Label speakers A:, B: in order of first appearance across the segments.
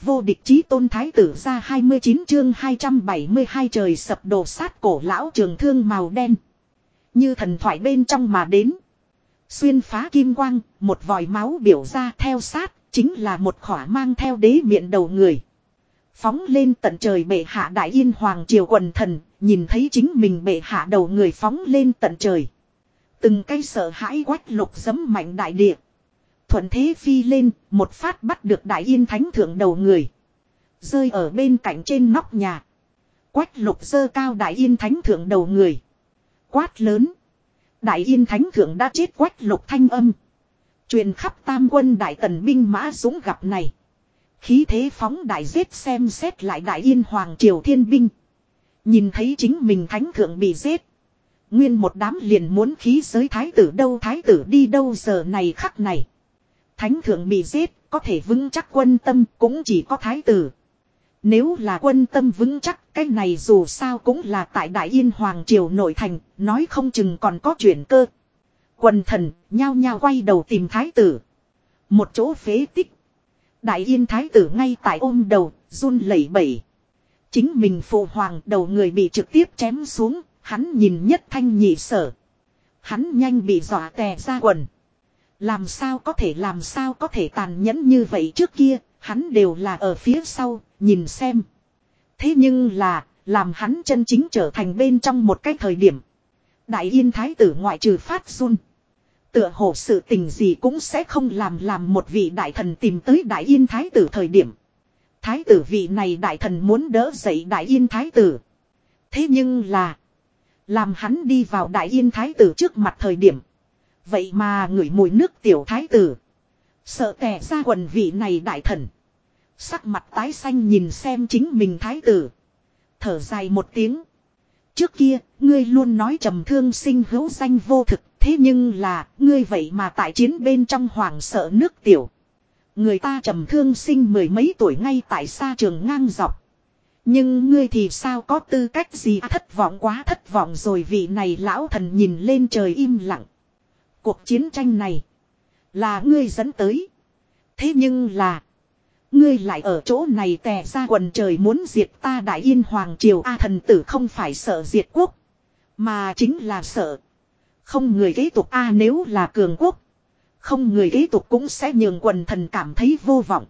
A: Vô địch chí tôn thái tử ra 29 chương 272 trời sập đổ sát cổ lão trường thương màu đen. Như thần thoại bên trong mà đến. Xuyên phá kim quang, một vòi máu biểu ra theo sát, chính là một khỏa mang theo đế miệng đầu người. Phóng lên tận trời bệ hạ đại yên hoàng triều quần thần, nhìn thấy chính mình bệ hạ đầu người phóng lên tận trời. Từng cây sợ hãi quách lục dấm mạnh đại địa. Thuận thế phi lên, một phát bắt được đại yên thánh thượng đầu người. Rơi ở bên cạnh trên nóc nhà. Quách lục dơ cao đại yên thánh thượng đầu người. Quát lớn. Đại yên thánh thượng đã chết quách lục thanh âm. Truyền khắp tam quân đại tần binh mã dũng gặp này. Khí thế phóng đại giết xem xét lại đại yên hoàng triều thiên binh. Nhìn thấy chính mình thánh thượng bị giết. Nguyên một đám liền muốn khí giới thái tử đâu thái tử đi đâu giờ này khắc này. Thánh thượng bị giết, có thể vững chắc quân tâm cũng chỉ có thái tử. Nếu là quân tâm vững chắc, cái này dù sao cũng là tại Đại Yên Hoàng Triều nội thành, nói không chừng còn có chuyển cơ. Quần thần, nhao nhao quay đầu tìm thái tử. Một chỗ phế tích. Đại Yên thái tử ngay tại ôm đầu, run lẩy bẩy. Chính mình phụ hoàng đầu người bị trực tiếp chém xuống, hắn nhìn nhất thanh nhị sở. Hắn nhanh bị dọa tè ra quần. Làm sao có thể làm sao có thể tàn nhẫn như vậy trước kia, hắn đều là ở phía sau, nhìn xem. Thế nhưng là, làm hắn chân chính trở thành bên trong một cái thời điểm. Đại yên thái tử ngoại trừ phát run. Tựa hồ sự tình gì cũng sẽ không làm làm một vị đại thần tìm tới đại yên thái tử thời điểm. Thái tử vị này đại thần muốn đỡ dậy đại yên thái tử. Thế nhưng là. Làm hắn đi vào đại yên thái tử trước mặt thời điểm. Vậy mà ngửi mùi nước tiểu thái tử. Sợ tẻ ra quần vị này đại thần. Sắc mặt tái xanh nhìn xem chính mình thái tử. Thở dài một tiếng. Trước kia, ngươi luôn nói trầm thương sinh hữu danh vô thực. Thế nhưng là, ngươi vậy mà tại chiến bên trong hoàng sợ nước tiểu. Người ta trầm thương sinh mười mấy tuổi ngay tại xa trường ngang dọc. Nhưng ngươi thì sao có tư cách gì thất vọng quá thất vọng rồi vị này lão thần nhìn lên trời im lặng. Cuộc chiến tranh này là ngươi dẫn tới. Thế nhưng là, ngươi lại ở chỗ này tè ra quần trời muốn diệt ta đại yên hoàng triều a thần tử không phải sợ diệt quốc. Mà chính là sợ. Không người kế tục a nếu là cường quốc. Không người kế tục cũng sẽ nhường quần thần cảm thấy vô vọng.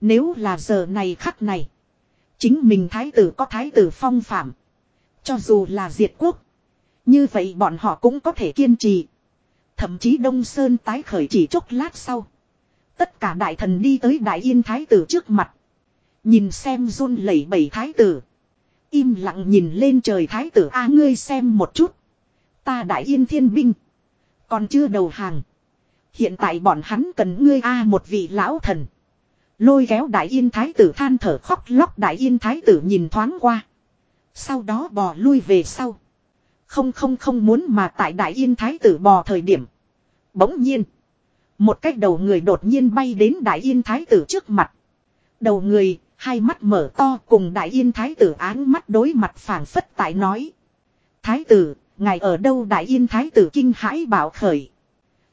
A: Nếu là giờ này khắc này. Chính mình thái tử có thái tử phong phạm. Cho dù là diệt quốc. Như vậy bọn họ cũng có thể kiên trì. Thậm chí Đông Sơn tái khởi chỉ chốc lát sau. Tất cả đại thần đi tới đại yên thái tử trước mặt. Nhìn xem run lẩy bẩy thái tử. Im lặng nhìn lên trời thái tử, a, ngươi xem một chút. Ta đại yên thiên binh. Còn chưa đầu hàng. Hiện tại bọn hắn cần ngươi a, một vị lão thần. Lôi kéo đại yên thái tử, than thở khóc lóc đại yên thái tử nhìn thoáng qua. Sau đó bò lui về sau. Không không không muốn mà tại đại yên thái tử bò thời điểm. Bỗng nhiên. Một cái đầu người đột nhiên bay đến đại yên thái tử trước mặt. Đầu người, hai mắt mở to cùng đại yên thái tử áng mắt đối mặt phảng phất tại nói. Thái tử, ngài ở đâu đại yên thái tử kinh hãi bảo khởi.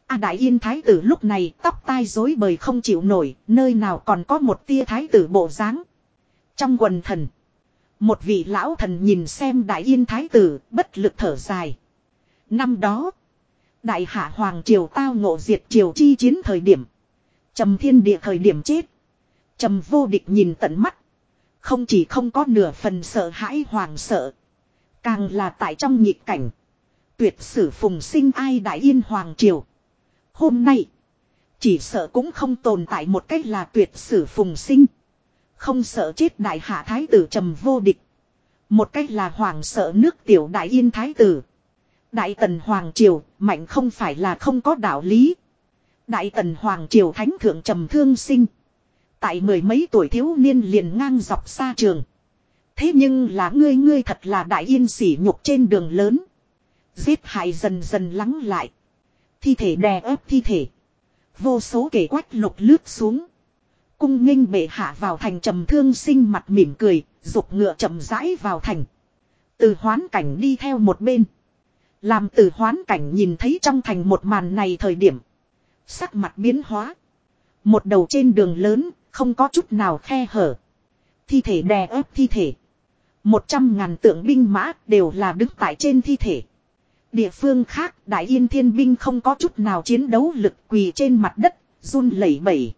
A: A đại yên thái tử lúc này tóc tai rối bời không chịu nổi, nơi nào còn có một tia thái tử bộ dáng. Trong quần thần, một vị lão thần nhìn xem đại yên thái tử, bất lực thở dài. Năm đó, đại hạ hoàng triều tao ngộ diệt triều chi chiến thời điểm. Trầm thiên địa thời điểm chết. Trầm vô địch nhìn tận mắt. Không chỉ không có nửa phần sợ hãi hoàng sợ. Càng là tại trong nhịp cảnh. Tuyệt sử phùng sinh ai đại yên hoàng triều. Hôm nay. Chỉ sợ cũng không tồn tại một cách là tuyệt sử phùng sinh. Không sợ chết đại hạ thái tử trầm vô địch. Một cách là hoàng sợ nước tiểu đại yên thái tử. Đại tần hoàng triều mạnh không phải là không có đạo lý. Đại tần hoàng triều thánh thượng trầm thương sinh. Tại mười mấy tuổi thiếu niên liền ngang dọc xa trường. Thế nhưng là ngươi ngươi thật là đại yên sỉ nhục trên đường lớn. Giết hại dần dần lắng lại. Thi thể đè ép thi thể. Vô số kể quách lục lướt xuống. Cung nghênh bệ hạ vào thành trầm thương sinh mặt mỉm cười, dục ngựa chậm rãi vào thành. Từ hoán cảnh đi theo một bên. Làm từ hoán cảnh nhìn thấy trong thành một màn này thời điểm. Sắc mặt biến hóa. Một đầu trên đường lớn, không có chút nào khe hở. Thi thể đè ép thi thể. Một trăm ngàn tượng binh mã đều là đứng tại trên thi thể. Địa phương khác đại yên thiên binh không có chút nào chiến đấu lực quỳ trên mặt đất, run lẩy bẩy.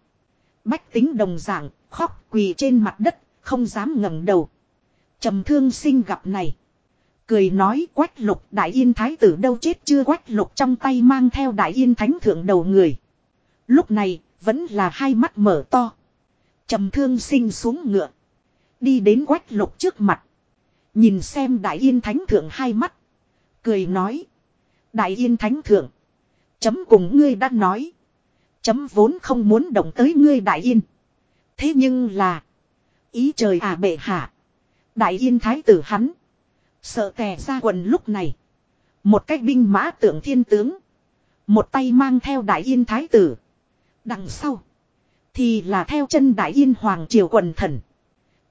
A: Bách tính đồng dạng, khóc quỳ trên mặt đất, không dám ngẩng đầu. trầm thương sinh gặp này. Cười nói quách lục đại yên thái tử đâu chết chưa quách lục trong tay mang theo đại yên thánh thượng đầu người. Lúc này, vẫn là hai mắt mở to. trầm thương sinh xuống ngựa. Đi đến quách lục trước mặt. Nhìn xem đại yên thánh thượng hai mắt. Cười nói. Đại yên thánh thượng. Chấm cùng ngươi đã nói. Chấm vốn không muốn động tới ngươi đại yên. Thế nhưng là. Ý trời à bệ hạ. Đại yên thái tử hắn. Sợ tè ra quần lúc này. Một cách binh mã tượng thiên tướng. Một tay mang theo đại yên thái tử. Đằng sau. Thì là theo chân đại yên hoàng triều quần thần.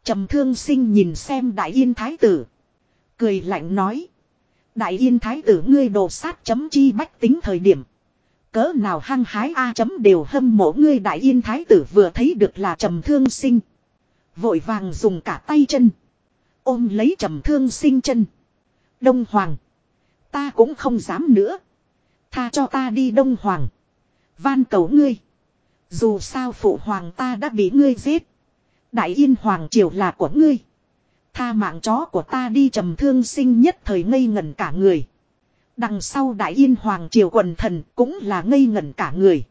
A: trầm thương sinh nhìn xem đại yên thái tử. Cười lạnh nói. Đại yên thái tử ngươi đồ sát chấm chi bách tính thời điểm. Cỡ nào hăng hái A chấm đều hâm mộ ngươi đại yên thái tử vừa thấy được là trầm thương sinh. Vội vàng dùng cả tay chân. Ôm lấy trầm thương sinh chân. Đông Hoàng. Ta cũng không dám nữa. Tha cho ta đi Đông Hoàng. Van cầu ngươi. Dù sao phụ hoàng ta đã bị ngươi giết. Đại yên hoàng triều là của ngươi. Tha mạng chó của ta đi trầm thương sinh nhất thời ngây ngẩn cả người. Đằng sau đại yên hoàng triều quần thần cũng là ngây ngẩn cả người.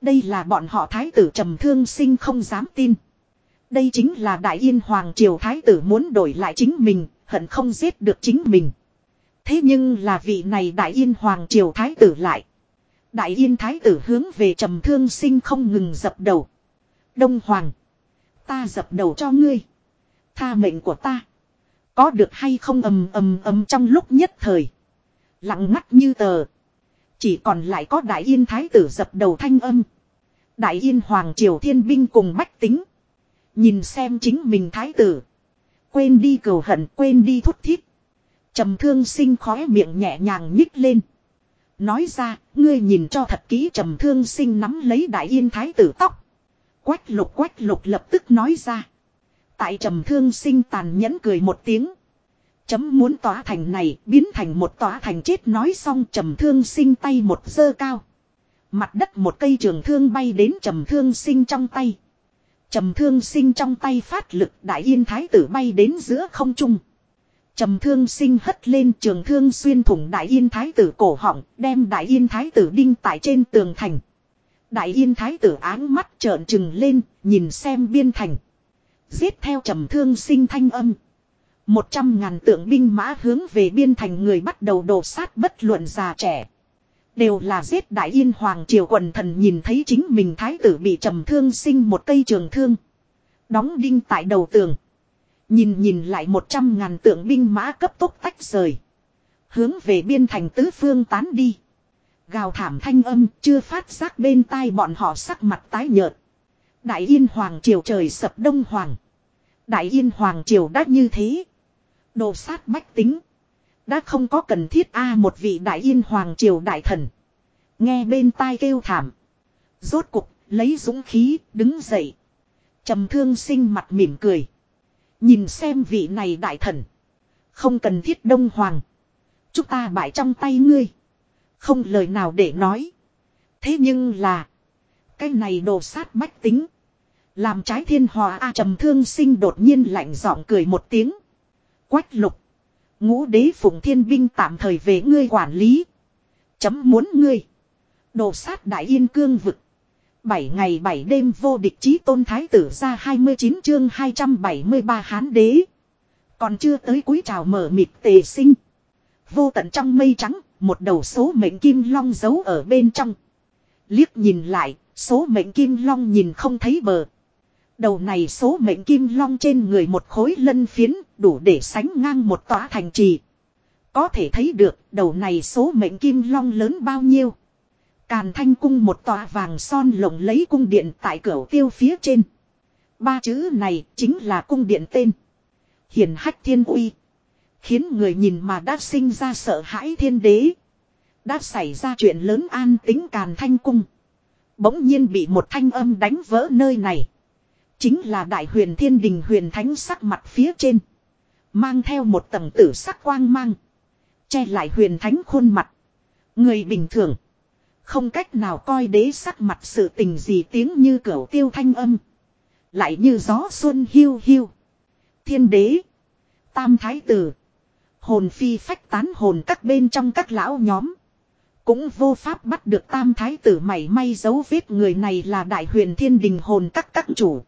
A: Đây là bọn họ thái tử trầm thương sinh không dám tin. Đây chính là đại yên hoàng triều thái tử muốn đổi lại chính mình, hận không giết được chính mình. Thế nhưng là vị này đại yên hoàng triều thái tử lại. Đại yên thái tử hướng về trầm thương sinh không ngừng dập đầu. Đông hoàng. Ta dập đầu cho ngươi. Tha mệnh của ta. Có được hay không ầm ầm ầm trong lúc nhất thời. Lặng ngắt như tờ. Chỉ còn lại có đại yên thái tử dập đầu thanh âm. Đại yên hoàng triều thiên binh cùng bách tính. Nhìn xem chính mình thái tử. Quên đi cầu hận quên đi thúc thiết. trầm thương sinh khóe miệng nhẹ nhàng nhích lên. Nói ra, ngươi nhìn cho thật kỹ trầm thương sinh nắm lấy đại yên thái tử tóc. Quách lục quách lục lập tức nói ra. Tại trầm thương sinh tàn nhẫn cười một tiếng. Chấm muốn tỏa thành này biến thành một tỏa thành chết nói xong trầm thương sinh tay một dơ cao. Mặt đất một cây trường thương bay đến trầm thương sinh trong tay. Trầm thương sinh trong tay phát lực đại yên thái tử bay đến giữa không trung. Trầm thương sinh hất lên trường thương xuyên thủng đại yên thái tử cổ họng, đem đại yên thái tử đinh tại trên tường thành. Đại yên thái tử áng mắt trợn trừng lên, nhìn xem biên thành. Giết theo trầm thương sinh thanh âm. Một trăm ngàn tượng binh mã hướng về biên thành người bắt đầu đổ sát bất luận già trẻ. Đều là giết đại yên hoàng triều quần thần nhìn thấy chính mình thái tử bị trầm thương sinh một cây trường thương. Đóng đinh tại đầu tường. Nhìn nhìn lại một trăm ngàn tượng binh mã cấp tốc tách rời. Hướng về biên thành tứ phương tán đi. Gào thảm thanh âm chưa phát giác bên tai bọn họ sắc mặt tái nhợt. Đại yên hoàng triều trời sập đông hoàng. Đại yên hoàng triều đã như thế. Đồ sát bách tính. Đã không có cần thiết a một vị đại yên hoàng triều đại thần. Nghe bên tai kêu thảm. Rốt cục, lấy dũng khí, đứng dậy. trầm thương sinh mặt mỉm cười. Nhìn xem vị này đại thần. Không cần thiết đông hoàng. Chúng ta bại trong tay ngươi. Không lời nào để nói. Thế nhưng là. Cái này đồ sát bách tính. Làm trái thiên hòa A trầm thương sinh đột nhiên lạnh giọng cười một tiếng. Quách lục. Ngũ đế phụng thiên binh tạm thời về ngươi quản lý. Chấm muốn ngươi. Đồ sát đại yên cương vực. Bảy ngày bảy đêm vô địch chí tôn thái tử ra 29 chương 273 hán đế. Còn chưa tới cuối trào mở mịt tề sinh. Vô tận trong mây trắng, một đầu số mệnh kim long giấu ở bên trong. Liếc nhìn lại, số mệnh kim long nhìn không thấy bờ. Đầu này số mệnh kim long trên người một khối lân phiến đủ để sánh ngang một tòa thành trì. Có thể thấy được, đầu này số mệnh kim long lớn bao nhiêu. Càn thanh cung một tòa vàng son lộng lấy cung điện tại cửa tiêu phía trên. Ba chữ này chính là cung điện tên. Hiền hách thiên uy. Khiến người nhìn mà đã sinh ra sợ hãi thiên đế. Đã xảy ra chuyện lớn an tính càn thanh cung. Bỗng nhiên bị một thanh âm đánh vỡ nơi này. Chính là đại huyền thiên đình huyền thánh sắc mặt phía trên. Mang theo một tầng tử sắc quang mang. Che lại huyền thánh khuôn mặt. Người bình thường. Không cách nào coi đế sắc mặt sự tình gì tiếng như cửa tiêu thanh âm. Lại như gió xuân hiu hiu. Thiên đế. Tam thái tử. Hồn phi phách tán hồn các bên trong các lão nhóm. Cũng vô pháp bắt được tam thái tử mảy may dấu vết người này là đại huyền thiên đình hồn các các chủ.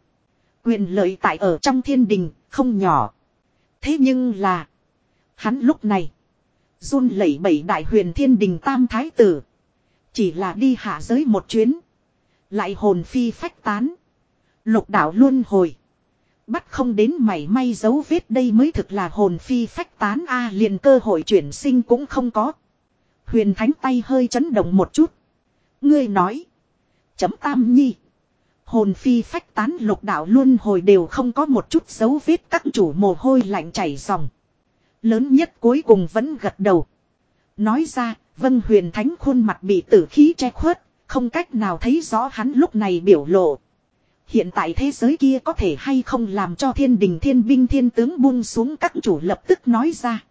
A: Quyền lợi tại ở trong thiên đình, không nhỏ. Thế nhưng là. Hắn lúc này. run lẩy bẩy đại huyền thiên đình tam thái tử. Chỉ là đi hạ giới một chuyến. Lại hồn phi phách tán. Lục đạo luôn hồi. Bắt không đến mảy may dấu vết đây mới thực là hồn phi phách tán a, liền cơ hội chuyển sinh cũng không có. Huyền thánh tay hơi chấn động một chút. Ngươi nói. Chấm tam nhi. Hồn phi phách tán lục đạo luôn hồi đều không có một chút dấu vết các chủ mồ hôi lạnh chảy dòng. Lớn nhất cuối cùng vẫn gật đầu. Nói ra, vân huyền thánh khuôn mặt bị tử khí che khuất, không cách nào thấy rõ hắn lúc này biểu lộ. Hiện tại thế giới kia có thể hay không làm cho thiên đình thiên binh thiên tướng buông xuống các chủ lập tức nói ra.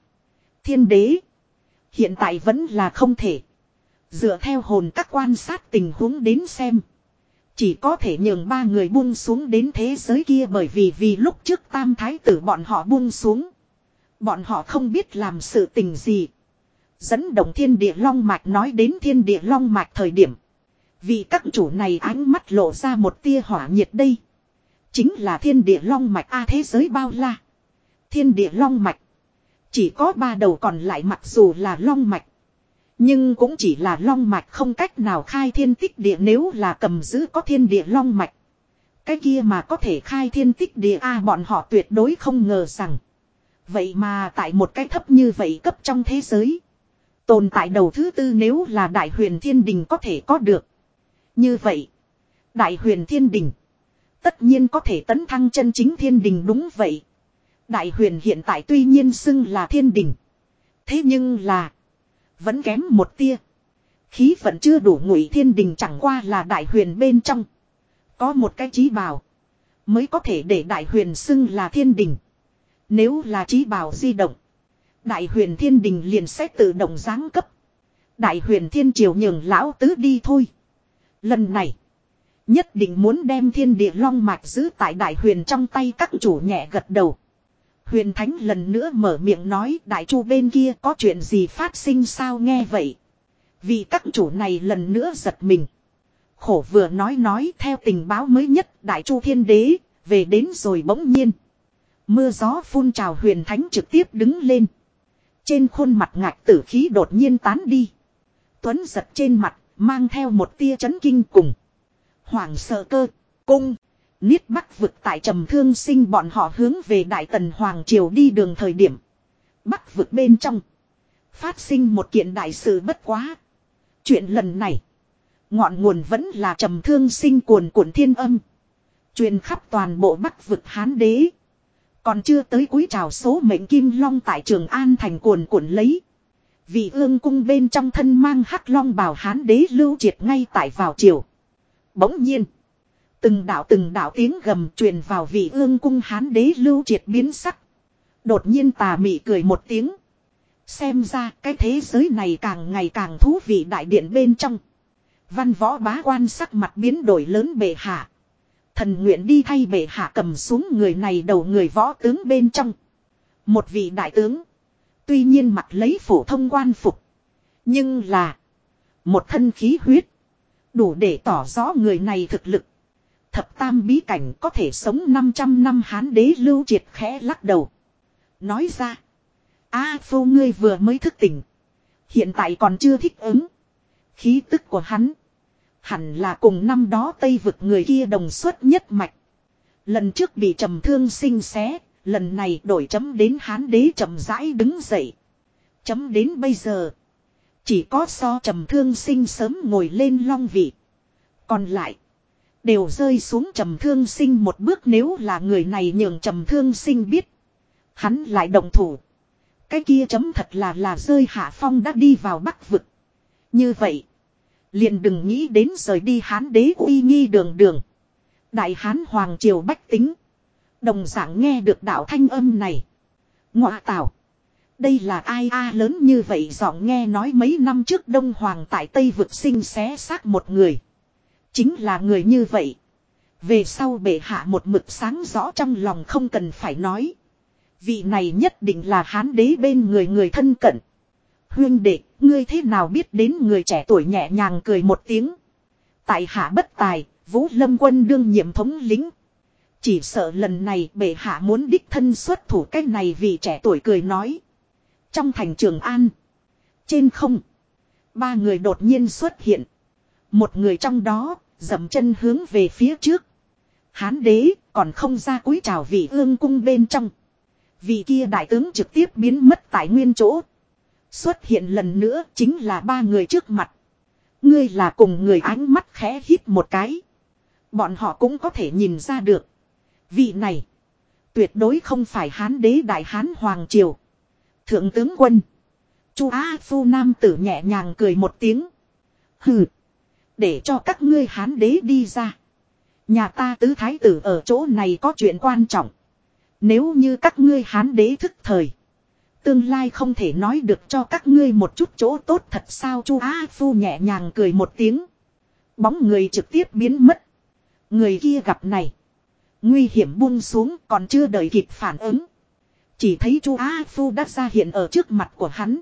A: Thiên đế. Hiện tại vẫn là không thể. Dựa theo hồn các quan sát tình huống đến xem. Chỉ có thể nhường ba người buông xuống đến thế giới kia bởi vì vì lúc trước tam thái tử bọn họ buông xuống. Bọn họ không biết làm sự tình gì. Dẫn động thiên địa long mạch nói đến thiên địa long mạch thời điểm. Vì các chủ này ánh mắt lộ ra một tia hỏa nhiệt đây. Chính là thiên địa long mạch A thế giới bao la. Thiên địa long mạch. Chỉ có ba đầu còn lại mặc dù là long mạch. Nhưng cũng chỉ là long mạch không cách nào khai thiên tích địa nếu là cầm giữ có thiên địa long mạch. Cái kia mà có thể khai thiên tích địa A, bọn họ tuyệt đối không ngờ rằng. Vậy mà tại một cái thấp như vậy cấp trong thế giới. Tồn tại đầu thứ tư nếu là đại huyền thiên đình có thể có được. Như vậy. Đại huyền thiên đình. Tất nhiên có thể tấn thăng chân chính thiên đình đúng vậy. Đại huyền hiện tại tuy nhiên xưng là thiên đình. Thế nhưng là. Vẫn kém một tia. Khí vẫn chưa đủ ngụy thiên đình chẳng qua là đại huyền bên trong. Có một cái trí bào. Mới có thể để đại huyền xưng là thiên đình. Nếu là trí bào di động. Đại huyền thiên đình liền sẽ tự động giáng cấp. Đại huyền thiên triều nhường lão tứ đi thôi. Lần này. Nhất định muốn đem thiên địa long mạch giữ tại đại huyền trong tay các chủ nhẹ gật đầu. Huyền Thánh lần nữa mở miệng nói đại chu bên kia có chuyện gì phát sinh sao nghe vậy. Vì các chủ này lần nữa giật mình. Khổ vừa nói nói theo tình báo mới nhất đại chu thiên đế, về đến rồi bỗng nhiên. Mưa gió phun trào huyền thánh trực tiếp đứng lên. Trên khuôn mặt ngạc tử khí đột nhiên tán đi. Tuấn giật trên mặt, mang theo một tia chấn kinh cùng. Hoàng sợ cơ, cung. Niết Bắc vực tại trầm thương sinh bọn họ hướng về Đại Tần Hoàng Triều đi đường thời điểm. Bắc vực bên trong. Phát sinh một kiện đại sự bất quá. Chuyện lần này. Ngọn nguồn vẫn là trầm thương sinh cuồn cuộn thiên âm. Truyền khắp toàn bộ Bắc vực Hán đế. Còn chưa tới cuối trào số mệnh kim long tại trường An thành cuồn cuộn lấy. Vị ương cung bên trong thân mang hắc long bào Hán đế lưu triệt ngay tại vào chiều. Bỗng nhiên. Từng đạo từng đạo tiếng gầm truyền vào vị ương cung hán đế lưu triệt biến sắc. Đột nhiên tà mị cười một tiếng. Xem ra cái thế giới này càng ngày càng thú vị đại điện bên trong. Văn võ bá quan sắc mặt biến đổi lớn bệ hạ. Thần nguyện đi thay bệ hạ cầm xuống người này đầu người võ tướng bên trong. Một vị đại tướng. Tuy nhiên mặt lấy phổ thông quan phục. Nhưng là. Một thân khí huyết. Đủ để tỏ rõ người này thực lực thập tam bí cảnh có thể sống 500 năm hán đế lưu triệt khẽ lắc đầu. Nói ra. A phu ngươi vừa mới thức tỉnh. Hiện tại còn chưa thích ứng. Khí tức của hắn. Hẳn là cùng năm đó Tây vực người kia đồng suất nhất mạch. Lần trước bị trầm thương sinh xé. Lần này đổi chấm đến hán đế chậm rãi đứng dậy. Chấm đến bây giờ. Chỉ có so trầm thương sinh sớm ngồi lên long vị. Còn lại. Đều rơi xuống trầm thương sinh một bước nếu là người này nhường trầm thương sinh biết. Hắn lại đồng thủ. Cái kia chấm thật là là rơi hạ phong đã đi vào bắc vực. Như vậy. Liền đừng nghĩ đến rời đi hán đế uy nghi đường đường. Đại Hán Hoàng Triều Bách Tính. Đồng dạng nghe được đạo thanh âm này. Ngọa tảo. Đây là ai a lớn như vậy giọng nghe nói mấy năm trước Đông Hoàng tại Tây vực sinh xé xác một người. Chính là người như vậy. Về sau bệ hạ một mực sáng rõ trong lòng không cần phải nói. Vị này nhất định là hán đế bên người người thân cận. Huyên đệ, ngươi thế nào biết đến người trẻ tuổi nhẹ nhàng cười một tiếng. Tại hạ bất tài, Vũ Lâm quân đương nhiệm thống lính. Chỉ sợ lần này bệ hạ muốn đích thân xuất thủ cách này vì trẻ tuổi cười nói. Trong thành trường An. Trên không. Ba người đột nhiên xuất hiện. Một người trong đó, dậm chân hướng về phía trước. Hán đế, còn không ra cúi chào vị ương cung bên trong. Vị kia đại tướng trực tiếp biến mất tại nguyên chỗ. Xuất hiện lần nữa chính là ba người trước mặt. Ngươi là cùng người ánh mắt khẽ hít một cái. Bọn họ cũng có thể nhìn ra được. Vị này. Tuyệt đối không phải hán đế đại hán hoàng triều. Thượng tướng quân. Chu Á Phu Nam tử nhẹ nhàng cười một tiếng. Hừ. Để cho các ngươi hán đế đi ra. Nhà ta tứ thái tử ở chỗ này có chuyện quan trọng. Nếu như các ngươi hán đế thức thời. Tương lai không thể nói được cho các ngươi một chút chỗ tốt thật sao chu Á Phu nhẹ nhàng cười một tiếng. Bóng người trực tiếp biến mất. Người kia gặp này. Nguy hiểm buông xuống còn chưa đợi kịp phản ứng. Chỉ thấy chu Á Phu đã ra hiện ở trước mặt của hắn.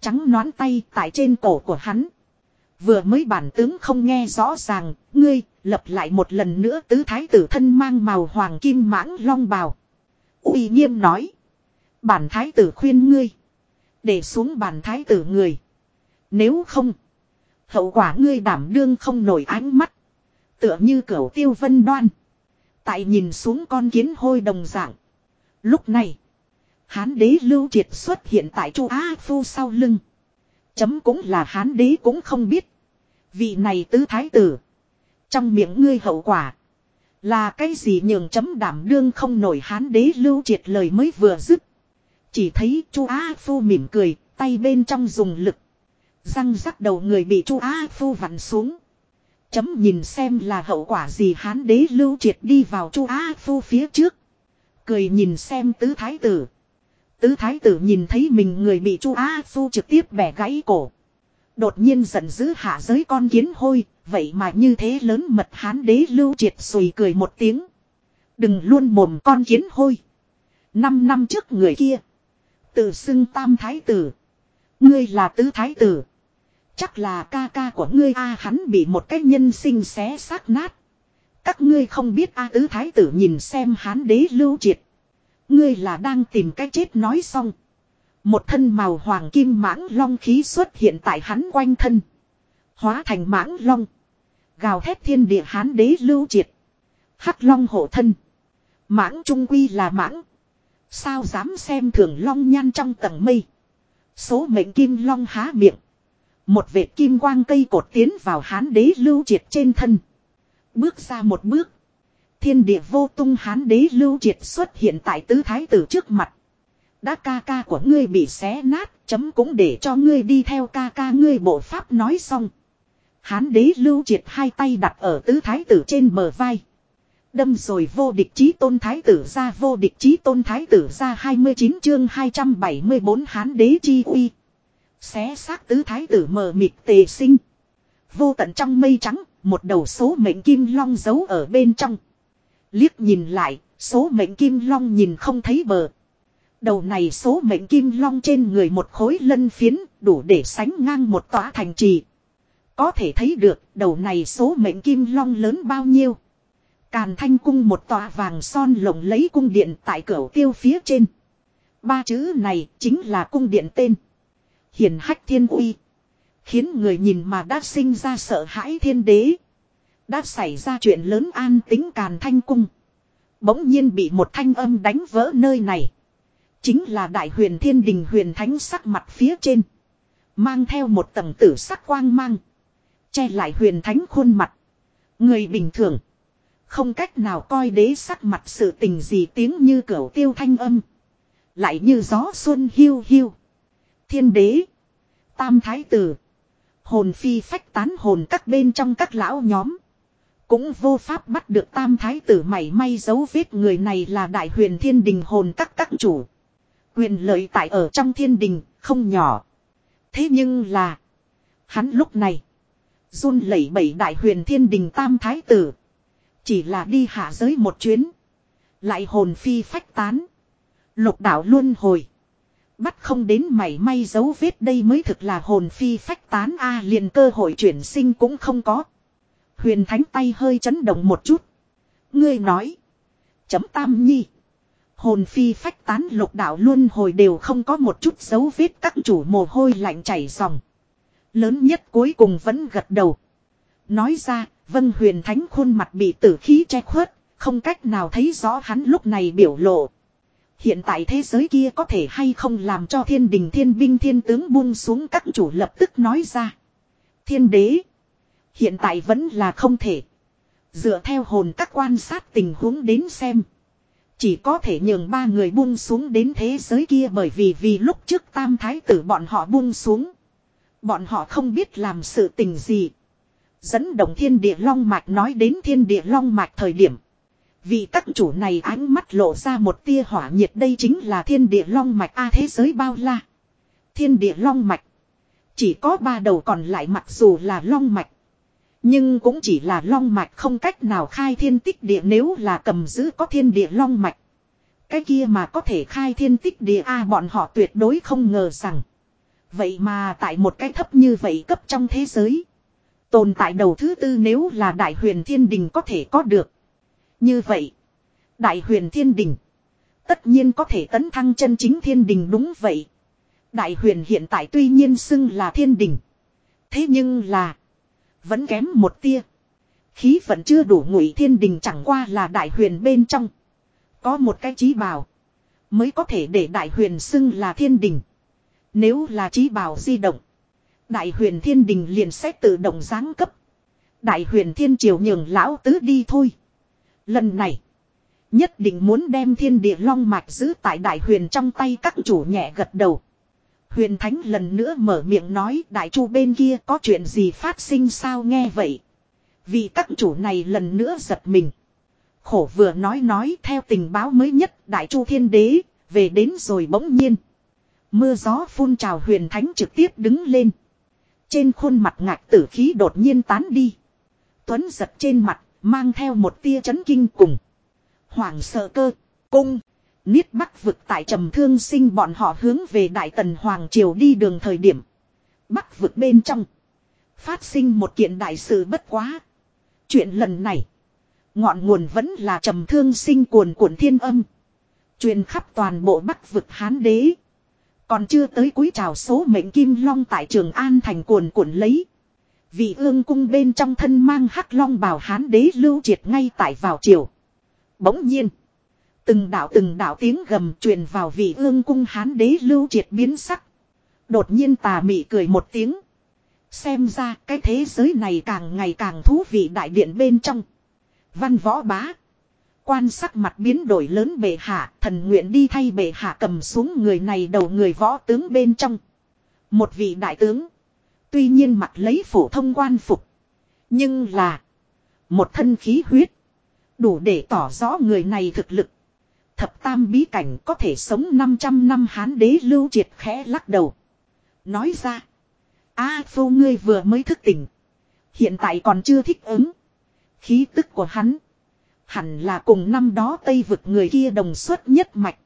A: Trắng nón tay tại trên cổ của hắn. Vừa mới bản tướng không nghe rõ ràng, ngươi, lập lại một lần nữa tứ thái tử thân mang màu hoàng kim mãng long bào. uy nghiêm nói. Bản thái tử khuyên ngươi. Để xuống bản thái tử người. Nếu không. Hậu quả ngươi đảm đương không nổi ánh mắt. Tựa như cửu tiêu vân đoan. Tại nhìn xuống con kiến hôi đồng dạng. Lúc này. Hán đế lưu triệt xuất hiện tại chu Á Phu sau lưng. Chấm cũng là hán đế cũng không biết. Vị này tứ thái tử. Trong miệng ngươi hậu quả. Là cái gì nhường chấm đảm đương không nổi hán đế lưu triệt lời mới vừa dứt. Chỉ thấy chu Á Phu mỉm cười, tay bên trong dùng lực. Răng rắc đầu người bị chu Á Phu vặn xuống. Chấm nhìn xem là hậu quả gì hán đế lưu triệt đi vào chu Á Phu phía trước. Cười nhìn xem tứ thái tử. Tứ thái tử nhìn thấy mình người bị chu Á Phu trực tiếp bẻ gãy cổ. Đột nhiên giận dữ hạ giới con kiến hôi, vậy mà như thế lớn mật hán đế lưu triệt sùi cười một tiếng. Đừng luôn mồm con kiến hôi. Năm năm trước người kia. Tự xưng tam thái tử. Ngươi là tứ thái tử. Chắc là ca ca của ngươi a hắn bị một cái nhân sinh xé xác nát. Các ngươi không biết a tứ thái tử nhìn xem hán đế lưu triệt. Ngươi là đang tìm cái chết nói xong. Một thân màu hoàng kim mãng long khí xuất hiện tại hắn quanh thân. Hóa thành mãng long. Gào thét thiên địa hán đế lưu triệt. Hắc long hộ thân. Mãng trung quy là mãng. Sao dám xem thường long nhan trong tầng mây. Số mệnh kim long há miệng. Một vệt kim quang cây cột tiến vào hán đế lưu triệt trên thân. Bước ra một bước. Thiên địa vô tung hán đế lưu triệt xuất hiện tại tứ thái tử trước mặt. Đã ca ca của ngươi bị xé nát, chấm cũng để cho ngươi đi theo ca ca ngươi bộ pháp nói xong. Hán đế lưu triệt hai tay đặt ở tứ thái tử trên bờ vai. Đâm rồi vô địch chí tôn thái tử ra vô địch chí tôn thái tử ra 29 chương 274 hán đế chi uy. Xé xác tứ thái tử mờ mịt tề sinh. Vô tận trong mây trắng, một đầu số mệnh kim long giấu ở bên trong. Liếc nhìn lại, số mệnh kim long nhìn không thấy bờ. Đầu này số mệnh kim long trên người một khối lân phiến, đủ để sánh ngang một tòa thành trì. Có thể thấy được, đầu này số mệnh kim long lớn bao nhiêu. Càn thanh cung một tòa vàng son lộng lấy cung điện tại cửa tiêu phía trên. Ba chữ này chính là cung điện tên. Hiển hách thiên uy. Khiến người nhìn mà đã sinh ra sợ hãi thiên đế. Đã xảy ra chuyện lớn an tính càn thanh cung. Bỗng nhiên bị một thanh âm đánh vỡ nơi này. Chính là đại huyền thiên đình huyền thánh sắc mặt phía trên. Mang theo một tầng tử sắc quang mang. Che lại huyền thánh khuôn mặt. Người bình thường. Không cách nào coi đế sắc mặt sự tình gì tiếng như cửu tiêu thanh âm. Lại như gió xuân hiu hiu. Thiên đế. Tam thái tử. Hồn phi phách tán hồn các bên trong các lão nhóm. Cũng vô pháp bắt được tam thái tử mảy may dấu vết người này là đại huyền thiên đình hồn các các chủ. Quyền lợi tại ở trong thiên đình, không nhỏ. Thế nhưng là. Hắn lúc này. run lẩy bẩy đại huyền thiên đình tam thái tử. Chỉ là đi hạ giới một chuyến. Lại hồn phi phách tán. Lục đạo luôn hồi. Bắt không đến mảy may dấu vết đây mới thực là hồn phi phách tán a liền cơ hội chuyển sinh cũng không có. Huyền thánh tay hơi chấn động một chút. Ngươi nói. Chấm tam nhi. Hồn phi phách tán lục đạo luôn hồi đều không có một chút dấu vết các chủ mồ hôi lạnh chảy dòng. Lớn nhất cuối cùng vẫn gật đầu. Nói ra, vân huyền thánh khuôn mặt bị tử khí che khuất, không cách nào thấy rõ hắn lúc này biểu lộ. Hiện tại thế giới kia có thể hay không làm cho thiên đình thiên binh thiên tướng buông xuống các chủ lập tức nói ra. Thiên đế. Hiện tại vẫn là không thể. Dựa theo hồn các quan sát tình huống đến xem. Chỉ có thể nhường ba người buông xuống đến thế giới kia bởi vì vì lúc trước tam thái tử bọn họ buông xuống. Bọn họ không biết làm sự tình gì. Dẫn động thiên địa long mạch nói đến thiên địa long mạch thời điểm. Vì các chủ này ánh mắt lộ ra một tia hỏa nhiệt đây chính là thiên địa long mạch A thế giới bao la. Thiên địa long mạch. Chỉ có ba đầu còn lại mặc dù là long mạch. Nhưng cũng chỉ là long mạch không cách nào khai thiên tích địa nếu là cầm giữ có thiên địa long mạch. Cái kia mà có thể khai thiên tích địa A, bọn họ tuyệt đối không ngờ rằng. Vậy mà tại một cái thấp như vậy cấp trong thế giới. Tồn tại đầu thứ tư nếu là đại huyền thiên đình có thể có được. Như vậy. Đại huyền thiên đình. Tất nhiên có thể tấn thăng chân chính thiên đình đúng vậy. Đại huyền hiện tại tuy nhiên xưng là thiên đình. Thế nhưng là. Vẫn kém một tia. Khí vẫn chưa đủ ngụy thiên đình chẳng qua là đại huyền bên trong. Có một cái trí bảo. Mới có thể để đại huyền xưng là thiên đình. Nếu là trí bảo di động. Đại huyền thiên đình liền sẽ tự động giáng cấp. Đại huyền thiên triều nhường lão tứ đi thôi. Lần này. Nhất định muốn đem thiên địa long mạch giữ tại đại huyền trong tay các chủ nhẹ gật đầu. Huyền Thánh lần nữa mở miệng nói đại chu bên kia có chuyện gì phát sinh sao nghe vậy. Vì các chủ này lần nữa giật mình. Khổ vừa nói nói theo tình báo mới nhất đại chu thiên đế, về đến rồi bỗng nhiên. Mưa gió phun trào huyền thánh trực tiếp đứng lên. Trên khuôn mặt ngạc tử khí đột nhiên tán đi. Tuấn giật trên mặt, mang theo một tia chấn kinh cùng. Hoảng sợ cơ, cung. Niết Bắc vực tại trầm thương sinh bọn họ hướng về Đại Tần Hoàng Triều đi đường thời điểm. Bắc vực bên trong. Phát sinh một kiện đại sự bất quá. Chuyện lần này. Ngọn nguồn vẫn là trầm thương sinh cuồn cuộn thiên âm. Truyền khắp toàn bộ Bắc vực Hán đế. Còn chưa tới cuối trào số mệnh kim long tại trường An thành cuồn cuộn lấy. Vị ương cung bên trong thân mang hắc long bảo Hán đế lưu triệt ngay tại vào triều. Bỗng nhiên. Từng đạo từng đạo tiếng gầm truyền vào vị ương cung hán đế lưu triệt biến sắc. Đột nhiên tà mị cười một tiếng. Xem ra cái thế giới này càng ngày càng thú vị đại điện bên trong. Văn võ bá. Quan sắc mặt biến đổi lớn bệ hạ, thần nguyện đi thay bệ hạ cầm xuống người này đầu người võ tướng bên trong. Một vị đại tướng. Tuy nhiên mặt lấy phổ thông quan phục. Nhưng là. Một thân khí huyết. Đủ để tỏ rõ người này thực lực. Thập tam bí cảnh có thể sống 500 năm hán đế lưu triệt khẽ lắc đầu. Nói ra. A phu ngươi vừa mới thức tỉnh. Hiện tại còn chưa thích ứng. Khí tức của hắn. Hẳn là cùng năm đó Tây vực người kia đồng suất nhất mạch.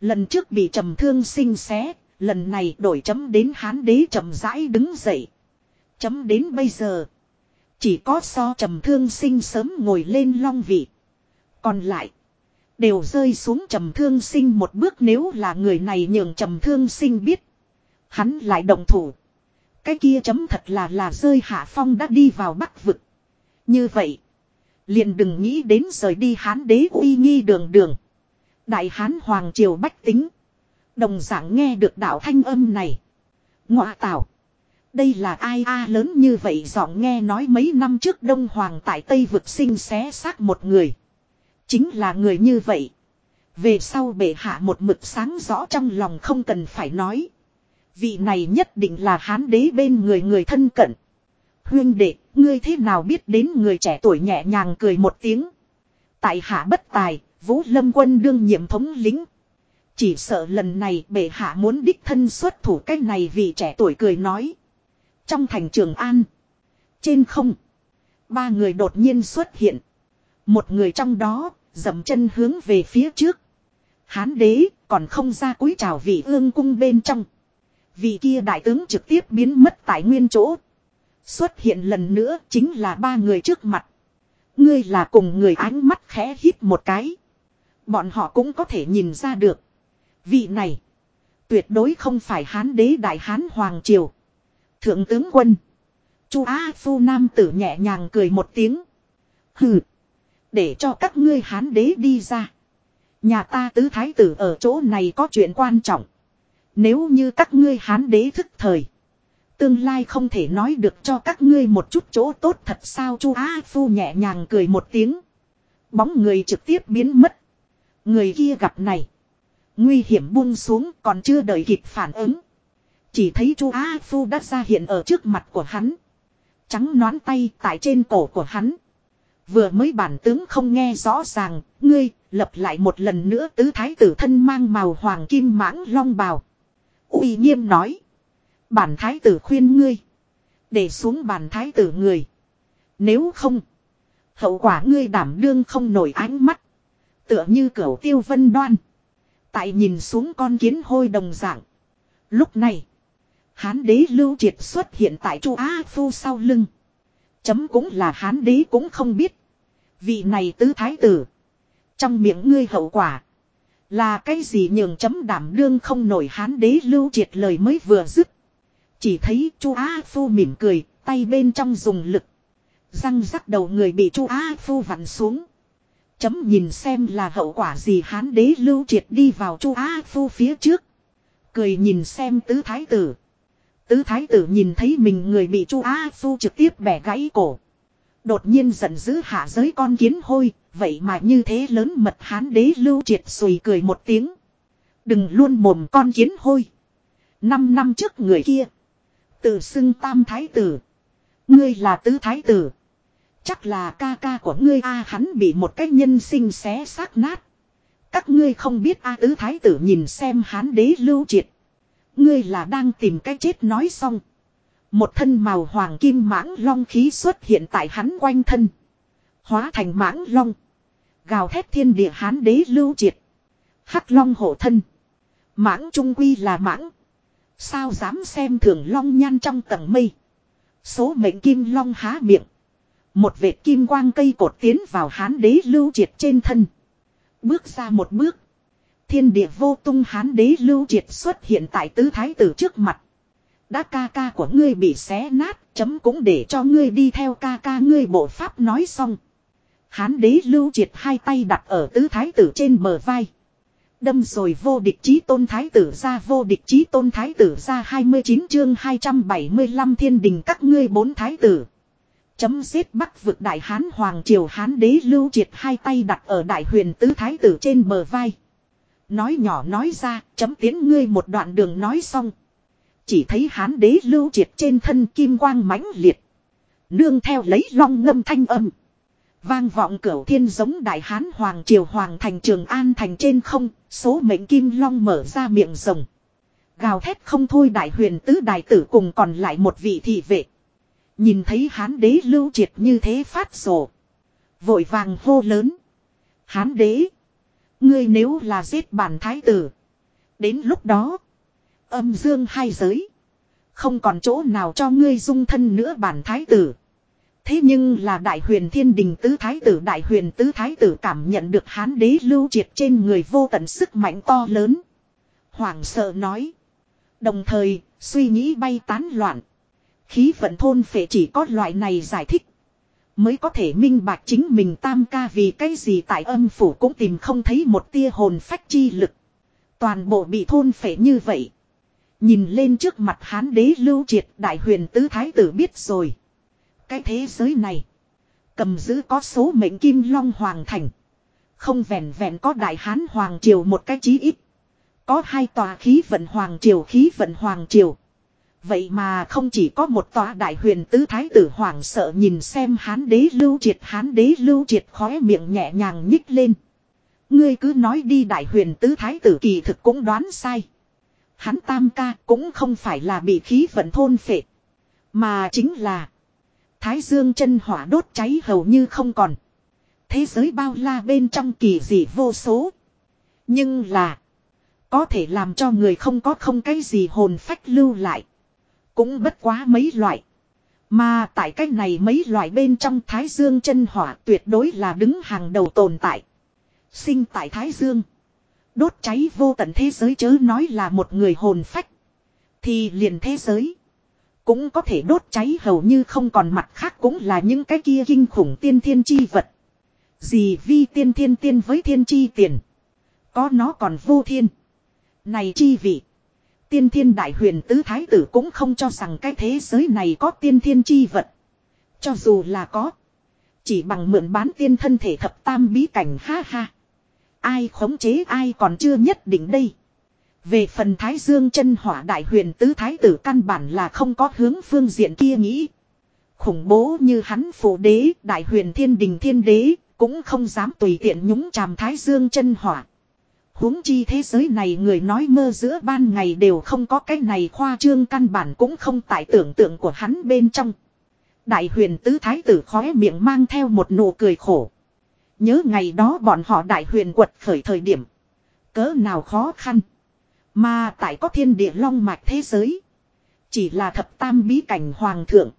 A: Lần trước bị trầm thương sinh xé. Lần này đổi chấm đến hán đế chậm rãi đứng dậy. Chấm đến bây giờ. Chỉ có so trầm thương sinh sớm ngồi lên long vị. Còn lại. Đều rơi xuống trầm thương sinh một bước nếu là người này nhường trầm thương sinh biết. Hắn lại động thủ. Cái kia chấm thật là là rơi hạ phong đã đi vào bắc vực. Như vậy. Liền đừng nghĩ đến rời đi hán đế uy nghi đường đường. Đại hán hoàng triều bách tính. Đồng dạng nghe được đạo thanh âm này. Ngọa tảo Đây là ai a lớn như vậy giọng nghe nói mấy năm trước Đông Hoàng tại Tây vực sinh xé xác một người. Chính là người như vậy. Về sau bệ hạ một mực sáng rõ trong lòng không cần phải nói. Vị này nhất định là hán đế bên người người thân cận. Huyên đệ, ngươi thế nào biết đến người trẻ tuổi nhẹ nhàng cười một tiếng. Tại hạ bất tài, Vũ Lâm quân đương nhiệm thống lính. Chỉ sợ lần này bệ hạ muốn đích thân xuất thủ cách này vì trẻ tuổi cười nói. Trong thành trường An. Trên không. Ba người đột nhiên xuất hiện. Một người trong đó, dậm chân hướng về phía trước. Hán đế, còn không ra cúi chào vị ương cung bên trong. Vị kia đại tướng trực tiếp biến mất tại nguyên chỗ. Xuất hiện lần nữa chính là ba người trước mặt. Ngươi là cùng người ánh mắt khẽ hít một cái. Bọn họ cũng có thể nhìn ra được. Vị này. Tuyệt đối không phải hán đế đại hán hoàng triều. Thượng tướng quân. Chu Á Phu Nam tử nhẹ nhàng cười một tiếng. Hừ. Để cho các ngươi hán đế đi ra. Nhà ta tứ thái tử ở chỗ này có chuyện quan trọng. Nếu như các ngươi hán đế thức thời. Tương lai không thể nói được cho các ngươi một chút chỗ tốt thật sao chu Á Phu nhẹ nhàng cười một tiếng. Bóng người trực tiếp biến mất. Người kia gặp này. Nguy hiểm buông xuống còn chưa đợi kịp phản ứng. Chỉ thấy chu Á Phu đã ra hiện ở trước mặt của hắn. Trắng nón tay tại trên cổ của hắn. Vừa mới bản tướng không nghe rõ ràng, ngươi, lập lại một lần nữa tứ thái tử thân mang màu hoàng kim mãng long bào. uy nghiêm nói. Bản thái tử khuyên ngươi. Để xuống bản thái tử người. Nếu không. Hậu quả ngươi đảm đương không nổi ánh mắt. Tựa như cửu tiêu vân đoan. Tại nhìn xuống con kiến hôi đồng dạng. Lúc này. Hán đế lưu triệt xuất hiện tại chu Á Phu sau lưng. Chấm cũng là hán đế cũng không biết. Vị này tứ thái tử. Trong miệng ngươi hậu quả. Là cái gì nhường chấm đảm đương không nổi hán đế lưu triệt lời mới vừa dứt. Chỉ thấy chu Á Phu mỉm cười, tay bên trong dùng lực. Răng rắc đầu người bị chu Á Phu vặn xuống. Chấm nhìn xem là hậu quả gì hán đế lưu triệt đi vào chu Á Phu phía trước. Cười nhìn xem tứ thái tử. Tứ thái tử nhìn thấy mình người bị chu A Phu trực tiếp bẻ gãy cổ. Đột nhiên giận dữ hạ giới con kiến hôi, vậy mà như thế lớn mật hán đế lưu triệt sùi cười một tiếng. Đừng luôn mồm con kiến hôi. Năm năm trước người kia. Tự xưng tam thái tử. Ngươi là tứ thái tử. Chắc là ca ca của ngươi a hắn bị một cái nhân sinh xé xác nát. Các ngươi không biết a tứ thái tử nhìn xem hán đế lưu triệt. Ngươi là đang tìm cái chết nói xong. Một thân màu hoàng kim mãng long khí xuất hiện tại hắn quanh thân. Hóa thành mãng long. Gào thét thiên địa hán đế lưu triệt. Hắc long hộ thân. Mãng trung quy là mãng. Sao dám xem thường long nhan trong tầng mây. Số mệnh kim long há miệng. Một vệt kim quang cây cột tiến vào hán đế lưu triệt trên thân. Bước ra một bước. Thiên địa vô tung hán đế lưu triệt xuất hiện tại tứ thái tử trước mặt. Đã ca ca của ngươi bị xé nát, chấm cũng để cho ngươi đi theo ca ca ngươi bộ pháp nói xong. Hán đế lưu triệt hai tay đặt ở tứ thái tử trên bờ vai. Đâm rồi vô địch chí tôn thái tử ra vô địch chí tôn thái tử ra 29 chương 275 thiên đình các ngươi bốn thái tử. Chấm giết bắc vực đại hán hoàng triều hán đế lưu triệt hai tay đặt ở đại huyền tứ thái tử trên bờ vai. Nói nhỏ nói ra, chấm tiến ngươi một đoạn đường nói xong. Chỉ thấy hán đế lưu triệt trên thân kim quang mãnh liệt. Nương theo lấy long ngâm thanh âm. Vang vọng cửu thiên giống đại hán hoàng triều hoàng thành trường an thành trên không, số mệnh kim long mở ra miệng rồng. Gào thét không thôi đại huyền tứ đại tử cùng còn lại một vị thị vệ. Nhìn thấy hán đế lưu triệt như thế phát rồ. Vội vàng hô lớn. Hán đế. Ngươi nếu là giết bản thái tử. Đến lúc đó. Âm dương hai giới. Không còn chỗ nào cho ngươi dung thân nữa bản thái tử. Thế nhưng là đại huyền thiên đình tứ thái tử đại huyền tứ thái tử cảm nhận được hán đế lưu triệt trên người vô tận sức mạnh to lớn. Hoàng sợ nói. Đồng thời, suy nghĩ bay tán loạn. Khí vận thôn phệ chỉ có loại này giải thích. Mới có thể minh bạch chính mình tam ca vì cái gì tại âm phủ cũng tìm không thấy một tia hồn phách chi lực. Toàn bộ bị thôn phệ như vậy. Nhìn lên trước mặt hán đế lưu triệt đại huyền tứ thái tử biết rồi. Cái thế giới này. Cầm giữ có số mệnh kim long hoàng thành. Không vẹn vẹn có đại hán hoàng triều một cái chí ít. Có hai tòa khí vận hoàng triều, khí vận hoàng triều. Vậy mà không chỉ có một tòa đại huyền tứ thái tử hoảng sợ nhìn xem hán đế lưu triệt, hán đế lưu triệt khóe miệng nhẹ nhàng nhích lên. Ngươi cứ nói đi, đại huyền tứ thái tử kỳ thực cũng đoán sai. Hắn tam ca cũng không phải là bị khí vận thôn phệ. Mà chính là. Thái dương chân hỏa đốt cháy hầu như không còn. Thế giới bao la bên trong kỳ dị vô số. Nhưng là. Có thể làm cho người không có không cái gì hồn phách lưu lại. Cũng bất quá mấy loại. Mà tại cách này mấy loại bên trong Thái Dương chân hỏa tuyệt đối là đứng hàng đầu tồn tại. Sinh tại Thái Dương. Đốt cháy vô tận thế giới chớ nói là một người hồn phách. Thì liền thế giới. Cũng có thể đốt cháy hầu như không còn mặt khác cũng là những cái kia kinh khủng tiên thiên chi vật. Gì vi tiên thiên tiên với thiên chi tiền. Có nó còn vô thiên. Này chi vị. Tiên thiên đại huyền tứ thái tử cũng không cho rằng cái thế giới này có tiên thiên chi vật. Cho dù là có. Chỉ bằng mượn bán tiên thân thể thập tam bí cảnh ha ha. Ai khống chế ai còn chưa nhất định đây. Về phần thái dương chân hỏa đại huyền tứ thái tử căn bản là không có hướng phương diện kia nghĩ. Khủng bố như hắn phụ đế, đại huyền thiên đình thiên đế, cũng không dám tùy tiện nhúng chàm thái dương chân hỏa huống chi thế giới này người nói mơ giữa ban ngày đều không có cái này khoa trương căn bản cũng không tại tưởng tượng của hắn bên trong. Đại huyền tứ thái tử khóe miệng mang theo một nụ cười khổ. Nhớ ngày đó bọn họ đại huyền quật khởi thời điểm. Cỡ nào khó khăn. Mà tại có thiên địa long mạch thế giới. Chỉ là thập tam bí cảnh hoàng thượng.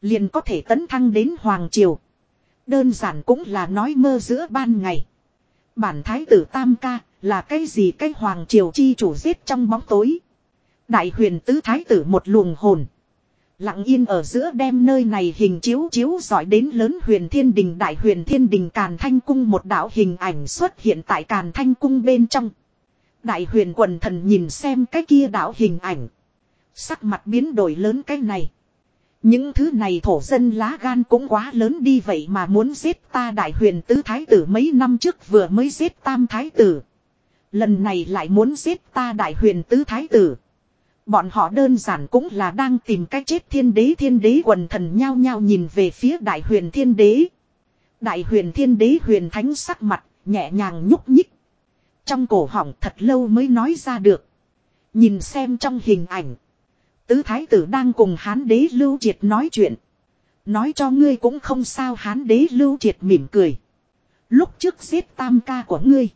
A: Liền có thể tấn thăng đến hoàng triều. Đơn giản cũng là nói mơ giữa ban ngày. Bản thái tử tam ca là cái gì cái hoàng triều chi chủ giết trong bóng tối. Đại huyền tứ thái tử một luồng hồn. Lặng yên ở giữa đem nơi này hình chiếu chiếu giỏi đến lớn huyền thiên đình, đại huyền thiên đình càn thanh cung một đạo hình ảnh xuất hiện tại càn thanh cung bên trong. Đại huyền quần thần nhìn xem cái kia đạo hình ảnh. Sắc mặt biến đổi lớn cái này. Những thứ này thổ dân lá gan cũng quá lớn đi, vậy mà muốn giết ta đại huyền tứ thái tử mấy năm trước vừa mới giết tam thái tử. Lần này lại muốn giết ta đại huyền tứ thái tử. Bọn họ đơn giản cũng là đang tìm cách chết thiên đế thiên đế quần thần nhao nhao nhìn về phía đại huyền thiên đế. Đại huyền thiên đế huyền thánh sắc mặt, nhẹ nhàng nhúc nhích. Trong cổ họng thật lâu mới nói ra được. Nhìn xem trong hình ảnh. Tứ thái tử đang cùng hán đế lưu triệt nói chuyện. Nói cho ngươi cũng không sao hán đế lưu triệt mỉm cười. Lúc trước giết tam ca của ngươi.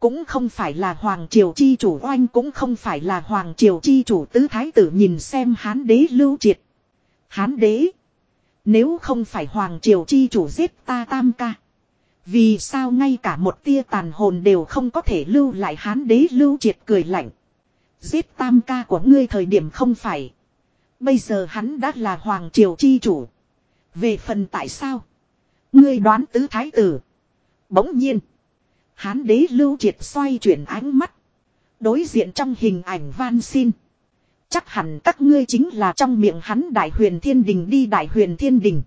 A: Cũng không phải là Hoàng Triều Chi chủ, oanh cũng không phải là Hoàng Triều Chi chủ, tứ thái tử nhìn xem hán đế lưu triệt. Hán đế. Nếu không phải Hoàng Triều Chi chủ giết ta tam ca. Vì sao ngay cả một tia tàn hồn đều không có thể lưu lại hán đế lưu triệt cười lạnh. Giết tam ca của ngươi thời điểm không phải. Bây giờ hắn đã là Hoàng Triều Chi chủ. Về phần tại sao? Ngươi đoán tứ thái tử. Bỗng nhiên. Hán đế lưu triệt xoay chuyển ánh mắt. Đối diện trong hình ảnh van xin. Chắc hẳn các ngươi chính là trong miệng hắn đại huyền thiên đình đi đại huyền thiên đình.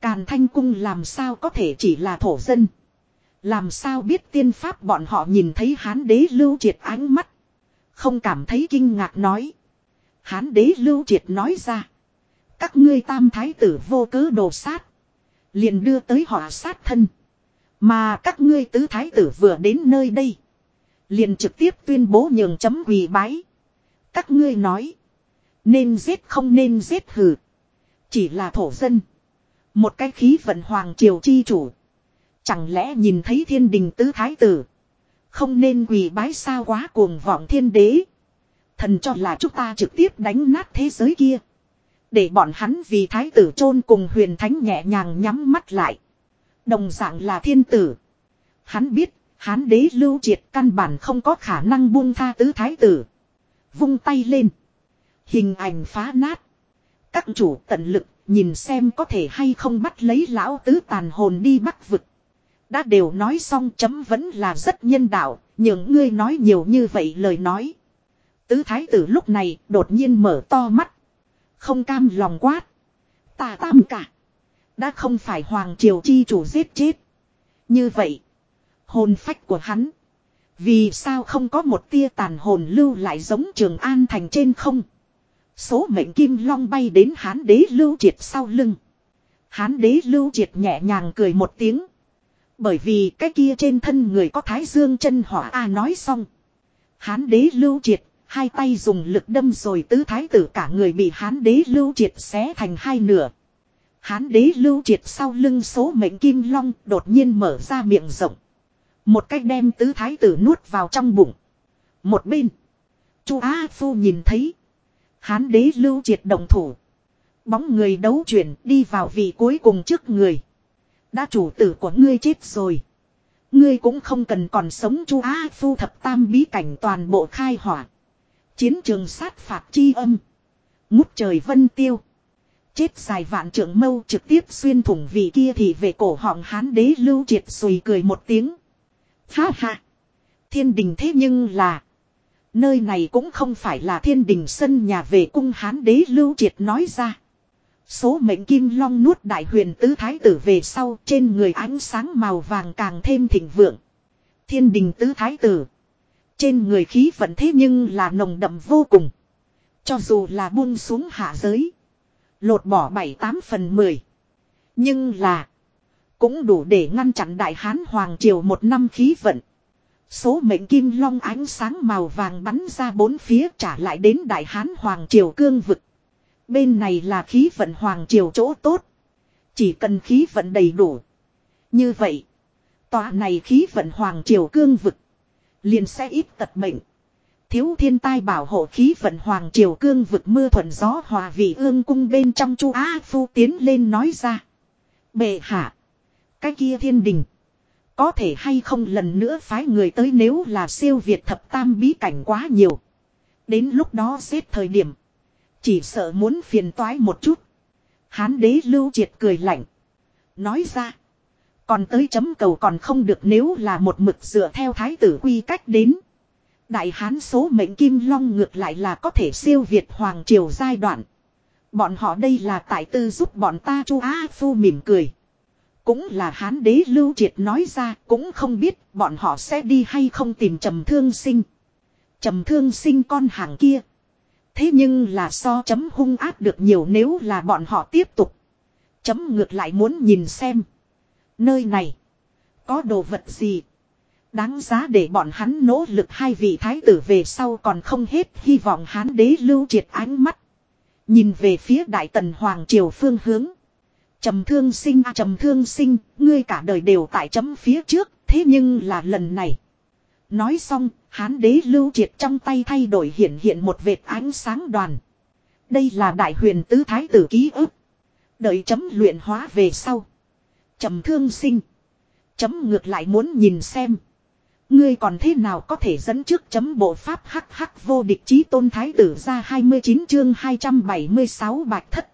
A: Càn thanh cung làm sao có thể chỉ là thổ dân. Làm sao biết tiên pháp bọn họ nhìn thấy hán đế lưu triệt ánh mắt. Không cảm thấy kinh ngạc nói. Hán đế lưu triệt nói ra. Các ngươi tam thái tử vô cớ đồ sát. Liền đưa tới họ sát thân. Mà các ngươi tứ thái tử vừa đến nơi đây. Liền trực tiếp tuyên bố nhường chấm quỳ bái. Các ngươi nói. Nên giết không nên giết hừ. Chỉ là thổ dân. Một cái khí vận hoàng triều chi chủ. Chẳng lẽ nhìn thấy thiên đình tứ thái tử. Không nên quỳ bái sao quá cuồng vọng thiên đế. Thần cho là chúng ta trực tiếp đánh nát thế giới kia. Để bọn hắn vì thái tử chôn cùng huyền thánh nhẹ nhàng nhắm mắt lại. Đồng dạng là thiên tử. Hắn biết, hán đế lưu triệt căn bản không có khả năng buông tha tứ thái tử. Vung tay lên. Hình ảnh phá nát. Các chủ tận lực, nhìn xem có thể hay không bắt lấy lão tứ tàn hồn đi bắt vực. Đã đều nói xong chấm vẫn là rất nhân đạo, những ngươi nói nhiều như vậy lời nói. Tứ thái tử lúc này đột nhiên mở to mắt. Không cam lòng quát. Tà tam cả. Đã không phải Hoàng Triều Chi chủ giết chết. Như vậy. Hồn phách của hắn. Vì sao không có một tia tàn hồn lưu lại giống Trường An thành trên không. Số mệnh kim long bay đến hán đế lưu triệt sau lưng. Hán đế lưu triệt nhẹ nhàng cười một tiếng. Bởi vì cái kia trên thân người có thái dương chân hỏa A nói xong. Hán đế lưu triệt, hai tay dùng lực đâm rồi tứ thái tử cả người bị hán đế lưu triệt xé thành hai nửa. Hán đế lưu triệt sau lưng số mệnh kim long đột nhiên mở ra miệng rộng. Một cách đem tứ thái tử nuốt vào trong bụng. Một bên. Chu Á Phu nhìn thấy. Hán đế lưu triệt động thủ. Bóng người đấu chuyển đi vào vị cuối cùng trước người. Đã chủ tử của ngươi chết rồi. Ngươi cũng không cần còn sống, chu Á Phu thập tam bí cảnh toàn bộ khai hỏa. Chiến trường sát phạt chi âm. Ngút trời vân tiêu. Chết dài vạn trưởng mâu trực tiếp xuyên thủng vị kia thì về cổ họng hán đế lưu triệt sùi cười một tiếng. Ha ha. Thiên đình thế nhưng là. Nơi này cũng không phải là thiên đình sân nhà về cung hán đế lưu triệt nói ra. Số mệnh kim long nuốt đại huyền tứ thái tử về sau trên người ánh sáng màu vàng càng thêm thịnh vượng. Thiên đình tứ thái tử. Trên người khí vận thế nhưng là nồng đậm vô cùng. Cho dù là buông xuống hạ giới. Lột bỏ bảy tám phần mười. Nhưng là. Cũng đủ để ngăn chặn đại hán hoàng triều một năm khí vận. Số mệnh kim long ánh sáng màu vàng bắn ra bốn phía trả lại đến đại hán hoàng triều cương vực. Bên này là khí vận hoàng triều chỗ tốt. Chỉ cần khí vận đầy đủ. Như vậy. Tòa này khí vận hoàng triều cương vực. Liền sẽ ít tật mệnh. Thiếu thiên tai bảo hộ khí vận hoàng triều cương vực mưa thuận gió hòa vị ương cung bên trong chu Á Phu tiến lên nói ra. Bệ hạ. Cái kia thiên đình. Có thể hay không lần nữa phái người tới nếu là siêu việt thập tam bí cảnh quá nhiều. Đến lúc đó xếp thời điểm. Chỉ sợ muốn phiền toái một chút. Hán đế lưu triệt cười lạnh. Nói ra. Còn tới chấm cầu còn không được nếu là một mực dựa theo thái tử quy cách đến. Đại hán số mệnh kim long ngược lại là có thể siêu việt hoàng triều giai đoạn. Bọn họ đây là tại tư giúp bọn ta chu Á Phu mỉm cười. Cũng là hán đế lưu triệt nói ra, cũng không biết bọn họ sẽ đi hay không tìm trầm thương sinh. Trầm thương sinh con hàng kia. Thế nhưng là so chấm hung áp được nhiều nếu là bọn họ tiếp tục. Chấm ngược lại muốn nhìn xem. Nơi này. Có đồ vật gì. Đáng giá để bọn hắn nỗ lực hai vị thái tử về sau còn không hết hy vọng hán đế lưu triệt ánh mắt. Nhìn về phía đại tần hoàng triều phương hướng. Trầm thương sinh a trầm thương sinh, ngươi cả đời đều tại chấm phía trước, thế nhưng là lần này. Nói xong, hán đế lưu triệt trong tay thay đổi hiện hiện một vệt ánh sáng đoàn. Đây là đại huyền tứ thái tử ký ức. Đợi chấm luyện hóa về sau. Trầm thương sinh. Chấm ngược lại muốn nhìn xem. Ngươi còn thế nào có thể dẫn trước chấm bộ pháp hắc hắc vô địch chí tôn thái tử ra 29 chương 276 bạch thất.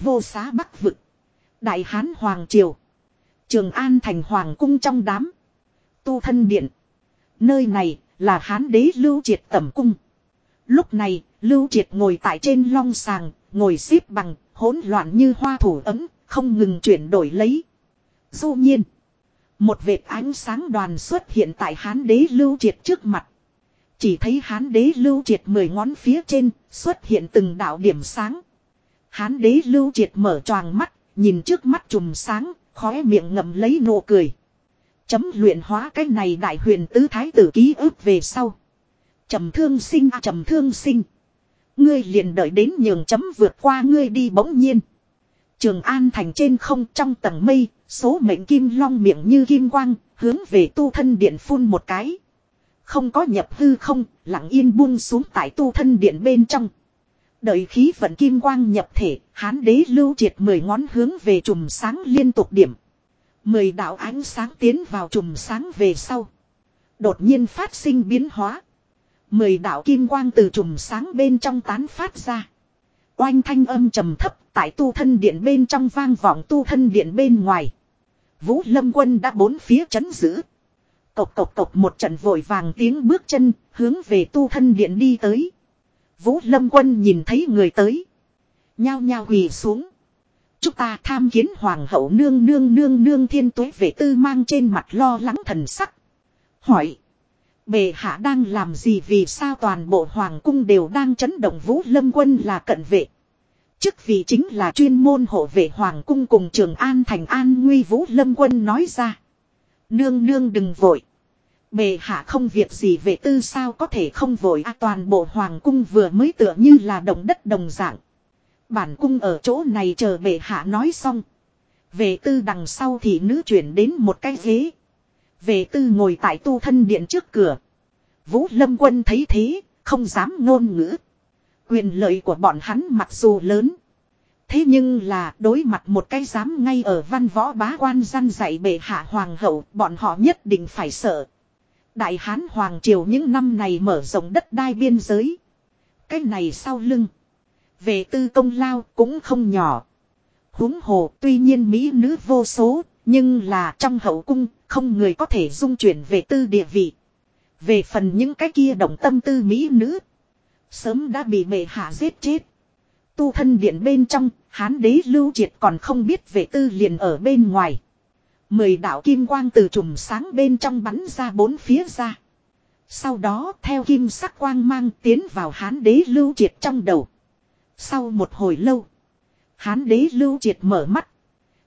A: Vô xá bắc vực. Đại Hán Hoàng Triều. Trường An thành Hoàng cung trong đám. Tu thân điện. Nơi này là Hán đế lưu triệt tẩm cung. Lúc này, lưu triệt ngồi tại trên long sàng, ngồi xếp bằng, hỗn loạn như hoa thủ ấm, không ngừng chuyển đổi lấy. Du nhiên. Một vệt ánh sáng đoàn xuất hiện tại hán đế lưu triệt trước mặt. Chỉ thấy hán đế lưu triệt mười ngón phía trên xuất hiện từng đạo điểm sáng. Hán đế lưu triệt mở choàng mắt, nhìn trước mắt trùm sáng, khóe miệng ngậm lấy nụ cười. Chấm luyện hóa cái này đại huyền tứ thái tử ký ức về sau. Trầm thương sinh à, trầm thương sinh. Ngươi liền đợi đến nhường chấm vượt qua ngươi đi bỗng nhiên. Trường An thành trên không trong tầng mây, số mệnh kim long miệng như kim quang, hướng về tu thân điện phun một cái. Không có nhập hư không, lặng yên buông xuống tại tu thân điện bên trong. Đợi khí vận kim quang nhập thể, hán đế lưu triệt mười ngón hướng về chùm sáng liên tục điểm. Mười đạo ánh sáng tiến vào chùm sáng về sau. Đột nhiên phát sinh biến hóa. Mười đạo kim quang từ chùm sáng bên trong tán phát ra. Oanh thanh âm trầm thấp tại tu thân điện bên trong vang vọng tu thân điện bên ngoài. Vũ lâm quân đã bốn phía chấn giữ. Cộc cộc cộc một trận vội vàng tiếng bước chân, hướng về tu thân điện đi tới. Vũ lâm quân nhìn thấy người tới. Nhao nhao quỳ xuống. Chúng ta tham kiến hoàng hậu nương nương nương nương thiên tuế vệ tư mang trên mặt lo lắng thần sắc. Hỏi. Bệ hạ đang làm gì vì sao toàn bộ hoàng cung đều đang chấn động vũ lâm quân là cận vệ. Chức vị chính là chuyên môn hộ vệ hoàng cung cùng trường an thành an nguy vũ lâm quân nói ra. Nương nương đừng vội. Bệ hạ không việc gì về tư sao có thể không vội à, toàn bộ hoàng cung vừa mới tựa như là động đất đồng dạng. Bản cung ở chỗ này chờ bệ hạ nói xong. Về tư đằng sau thì nữ chuyển đến một cái ghế. Về tư ngồi tại tu thân điện trước cửa. Vũ lâm quân thấy thế, không dám ngôn ngữ. Quyền lợi của bọn hắn mặc dù lớn. Thế nhưng là đối mặt một cái dám ngay ở văn võ bá quan gian dạy bệ hạ hoàng hậu, bọn họ nhất định phải sợ. Đại Hán Hoàng Triều những năm này mở rộng đất đai biên giới. Cái này sau lưng. Về tư công lao cũng không nhỏ. huống hồ tuy nhiên Mỹ nữ vô số, nhưng là trong hậu cung, không người có thể dung chuyển về tư địa vị. Về phần những cái kia động tâm tư Mỹ nữ. Sớm đã bị bệ hạ giết chết. Tu thân điện bên trong, hán đế lưu triệt còn không biết về tư liền ở bên ngoài. Mười đạo kim quang từ trùm sáng bên trong bắn ra bốn phía ra. Sau đó theo kim sắc quang mang tiến vào hán đế lưu triệt trong đầu. Sau một hồi lâu. Hán đế lưu triệt mở mắt.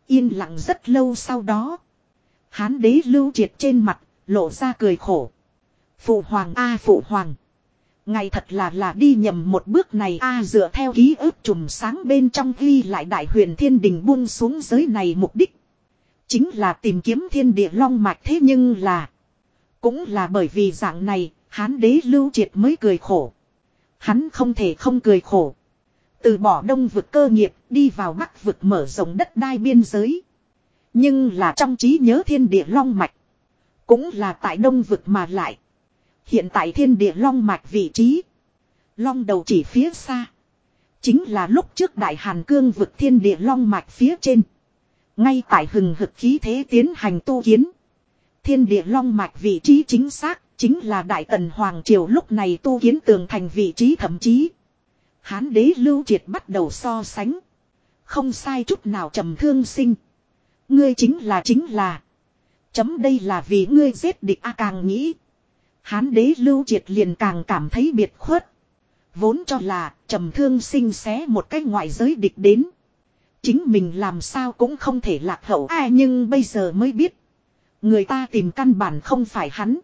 A: Yên lặng rất lâu sau đó. Hán đế lưu triệt trên mặt, lộ ra cười khổ. Phụ hoàng a phụ hoàng. Ngày thật là là đi nhầm một bước này a dựa theo ký ức trùm sáng bên trong ghi lại đại huyền thiên đình buông xuống giới này mục đích. Chính là tìm kiếm thiên địa long mạch thế nhưng là. Cũng là bởi vì dạng này, hán đế lưu triệt mới cười khổ. Hắn không thể không cười khổ. Từ bỏ đông vực cơ nghiệp, đi vào bắc vực mở rộng đất đai biên giới. Nhưng là trong trí nhớ thiên địa long mạch. Cũng là tại đông vực mà lại. Hiện tại thiên địa long mạch vị trí. Long đầu chỉ phía xa. Chính là lúc trước đại hàn cương vực thiên địa long mạch phía trên. Ngay tại hừng hực khí thế tiến hành tu kiến. Thiên địa long mạch vị trí chính xác, chính là Đại Tần Hoàng Triều lúc này tu kiến tường thành vị trí thậm chí. Hán đế lưu triệt bắt đầu so sánh. Không sai chút nào trầm thương sinh. Ngươi chính là chính là. Chấm đây là vì ngươi giết địch a càng nghĩ. Hán đế lưu triệt liền càng cảm thấy biệt khuất. Vốn cho là trầm thương sinh xé một cái ngoại giới địch đến. Chính mình làm sao cũng không thể lạc hậu ai nhưng bây giờ mới biết. Người ta tìm căn bản không phải hắn.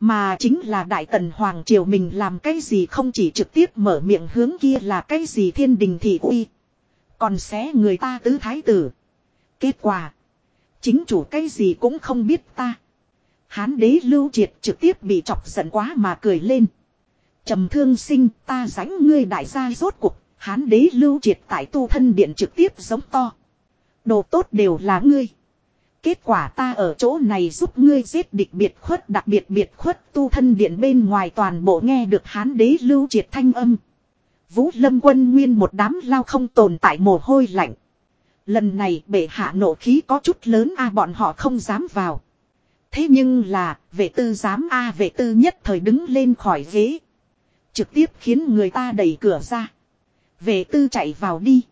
A: Mà chính là Đại Tần Hoàng Triều mình làm cái gì không chỉ trực tiếp mở miệng hướng kia là cái gì thiên đình thị uy. Còn xé người ta tứ thái tử. Kết quả. Chính chủ cái gì cũng không biết ta. Hán đế lưu triệt trực tiếp bị chọc giận quá mà cười lên. trầm thương sinh, ta dánh ngươi đại gia rốt cuộc, Hán đế lưu triệt tại tu thân điện trực tiếp giống to. Đồ tốt đều là ngươi. Kết quả ta ở chỗ này giúp ngươi giết địch biệt khuất, đặc biệt biệt khuất, tu thân điện bên ngoài toàn bộ nghe được hán đế lưu triệt thanh âm. Vũ lâm quân nguyên một đám lao không tồn tại mồ hôi lạnh. Lần này bệ hạ nộ khí có chút lớn a, bọn họ không dám vào. Thế nhưng là, vệ tư giám a vệ tư nhất thời đứng lên khỏi ghế. Trực tiếp khiến người ta đẩy cửa ra. vệ tư chạy vào đi.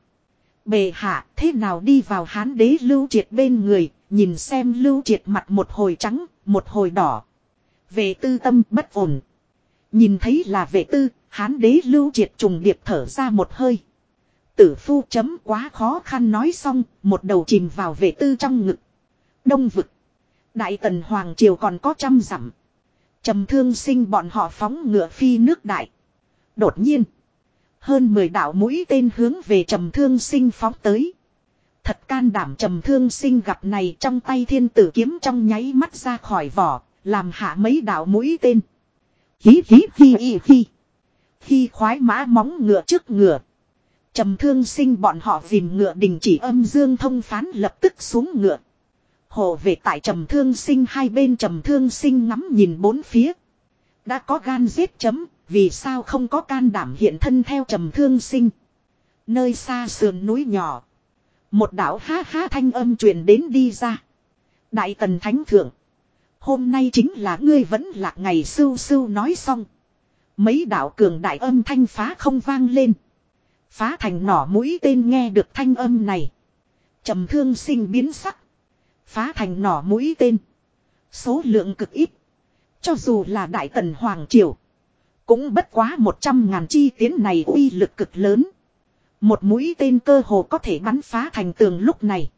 A: Bề hạ thế nào đi vào hán đế lưu triệt bên người, nhìn xem lưu triệt mặt một hồi trắng, một hồi đỏ. vệ tư tâm bất ổn. Nhìn thấy là vệ tư, hán đế lưu triệt trùng điệp thở ra một hơi. Tử phu chấm quá khó khăn nói xong, một đầu chìm vào vệ tư trong ngực. Đông vực. Đại tần Hoàng Triều còn có trăm dặm. trầm thương sinh bọn họ phóng ngựa phi nước đại. Đột nhiên. Hơn 10 đạo mũi tên hướng về trầm thương sinh phóng tới. Thật can đảm trầm thương sinh gặp này trong tay thiên tử kiếm trong nháy mắt ra khỏi vỏ, làm hạ mấy đạo mũi tên. Hí hí hí hí hí. Khi khoái mã móng ngựa trước ngựa. Trầm thương sinh bọn họ dìm ngựa đình chỉ âm dương thông phán lập tức xuống ngựa. Hồ về tại trầm thương sinh hai bên trầm thương sinh ngắm nhìn bốn phía. Đã có gan giết chấm, vì sao không có can đảm hiện thân theo trầm thương sinh. Nơi xa sườn núi nhỏ. Một đạo ha ha thanh âm truyền đến đi ra. Đại tần thánh thượng. Hôm nay chính là ngươi vẫn lạc ngày sưu sưu nói xong. Mấy đạo cường đại âm thanh phá không vang lên. Phá thành nỏ mũi tên nghe được thanh âm này. trầm thương sinh biến sắc. Phá thành nỏ mũi tên. Số lượng cực ít. Cho dù là Đại Tần Hoàng Triều. Cũng bất quá một trăm ngàn chi tiến này uy lực cực lớn. Một mũi tên cơ hồ có thể bắn phá thành tường lúc này.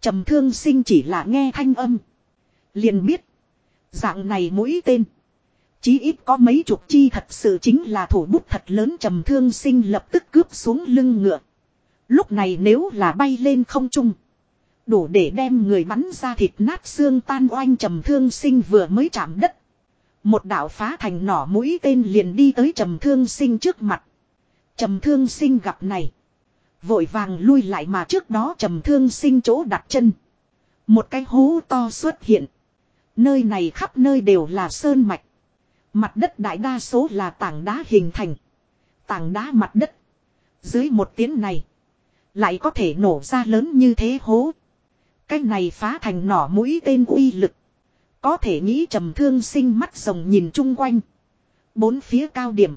A: trầm thương sinh chỉ là nghe thanh âm. Liền biết. Dạng này mũi tên. Chí ít có mấy chục chi thật sự chính là thủ bút thật lớn trầm thương sinh lập tức cướp xuống lưng ngựa. Lúc này nếu là bay lên không trung. Đủ để đem người bắn ra thịt nát xương tan oanh trầm thương sinh vừa mới chạm đất. Một đạo phá thành nỏ mũi tên liền đi tới trầm thương sinh trước mặt. Trầm thương sinh gặp này. Vội vàng lui lại mà trước đó trầm thương sinh chỗ đặt chân. Một cái hố to xuất hiện. Nơi này khắp nơi đều là sơn mạch. Mặt đất đại đa số là tảng đá hình thành. Tảng đá mặt đất. Dưới một tiếng này. Lại có thể nổ ra lớn như thế hố. Cái này phá thành nỏ mũi tên uy lực. Có thể nghĩ trầm thương sinh mắt rồng nhìn chung quanh. Bốn phía cao điểm.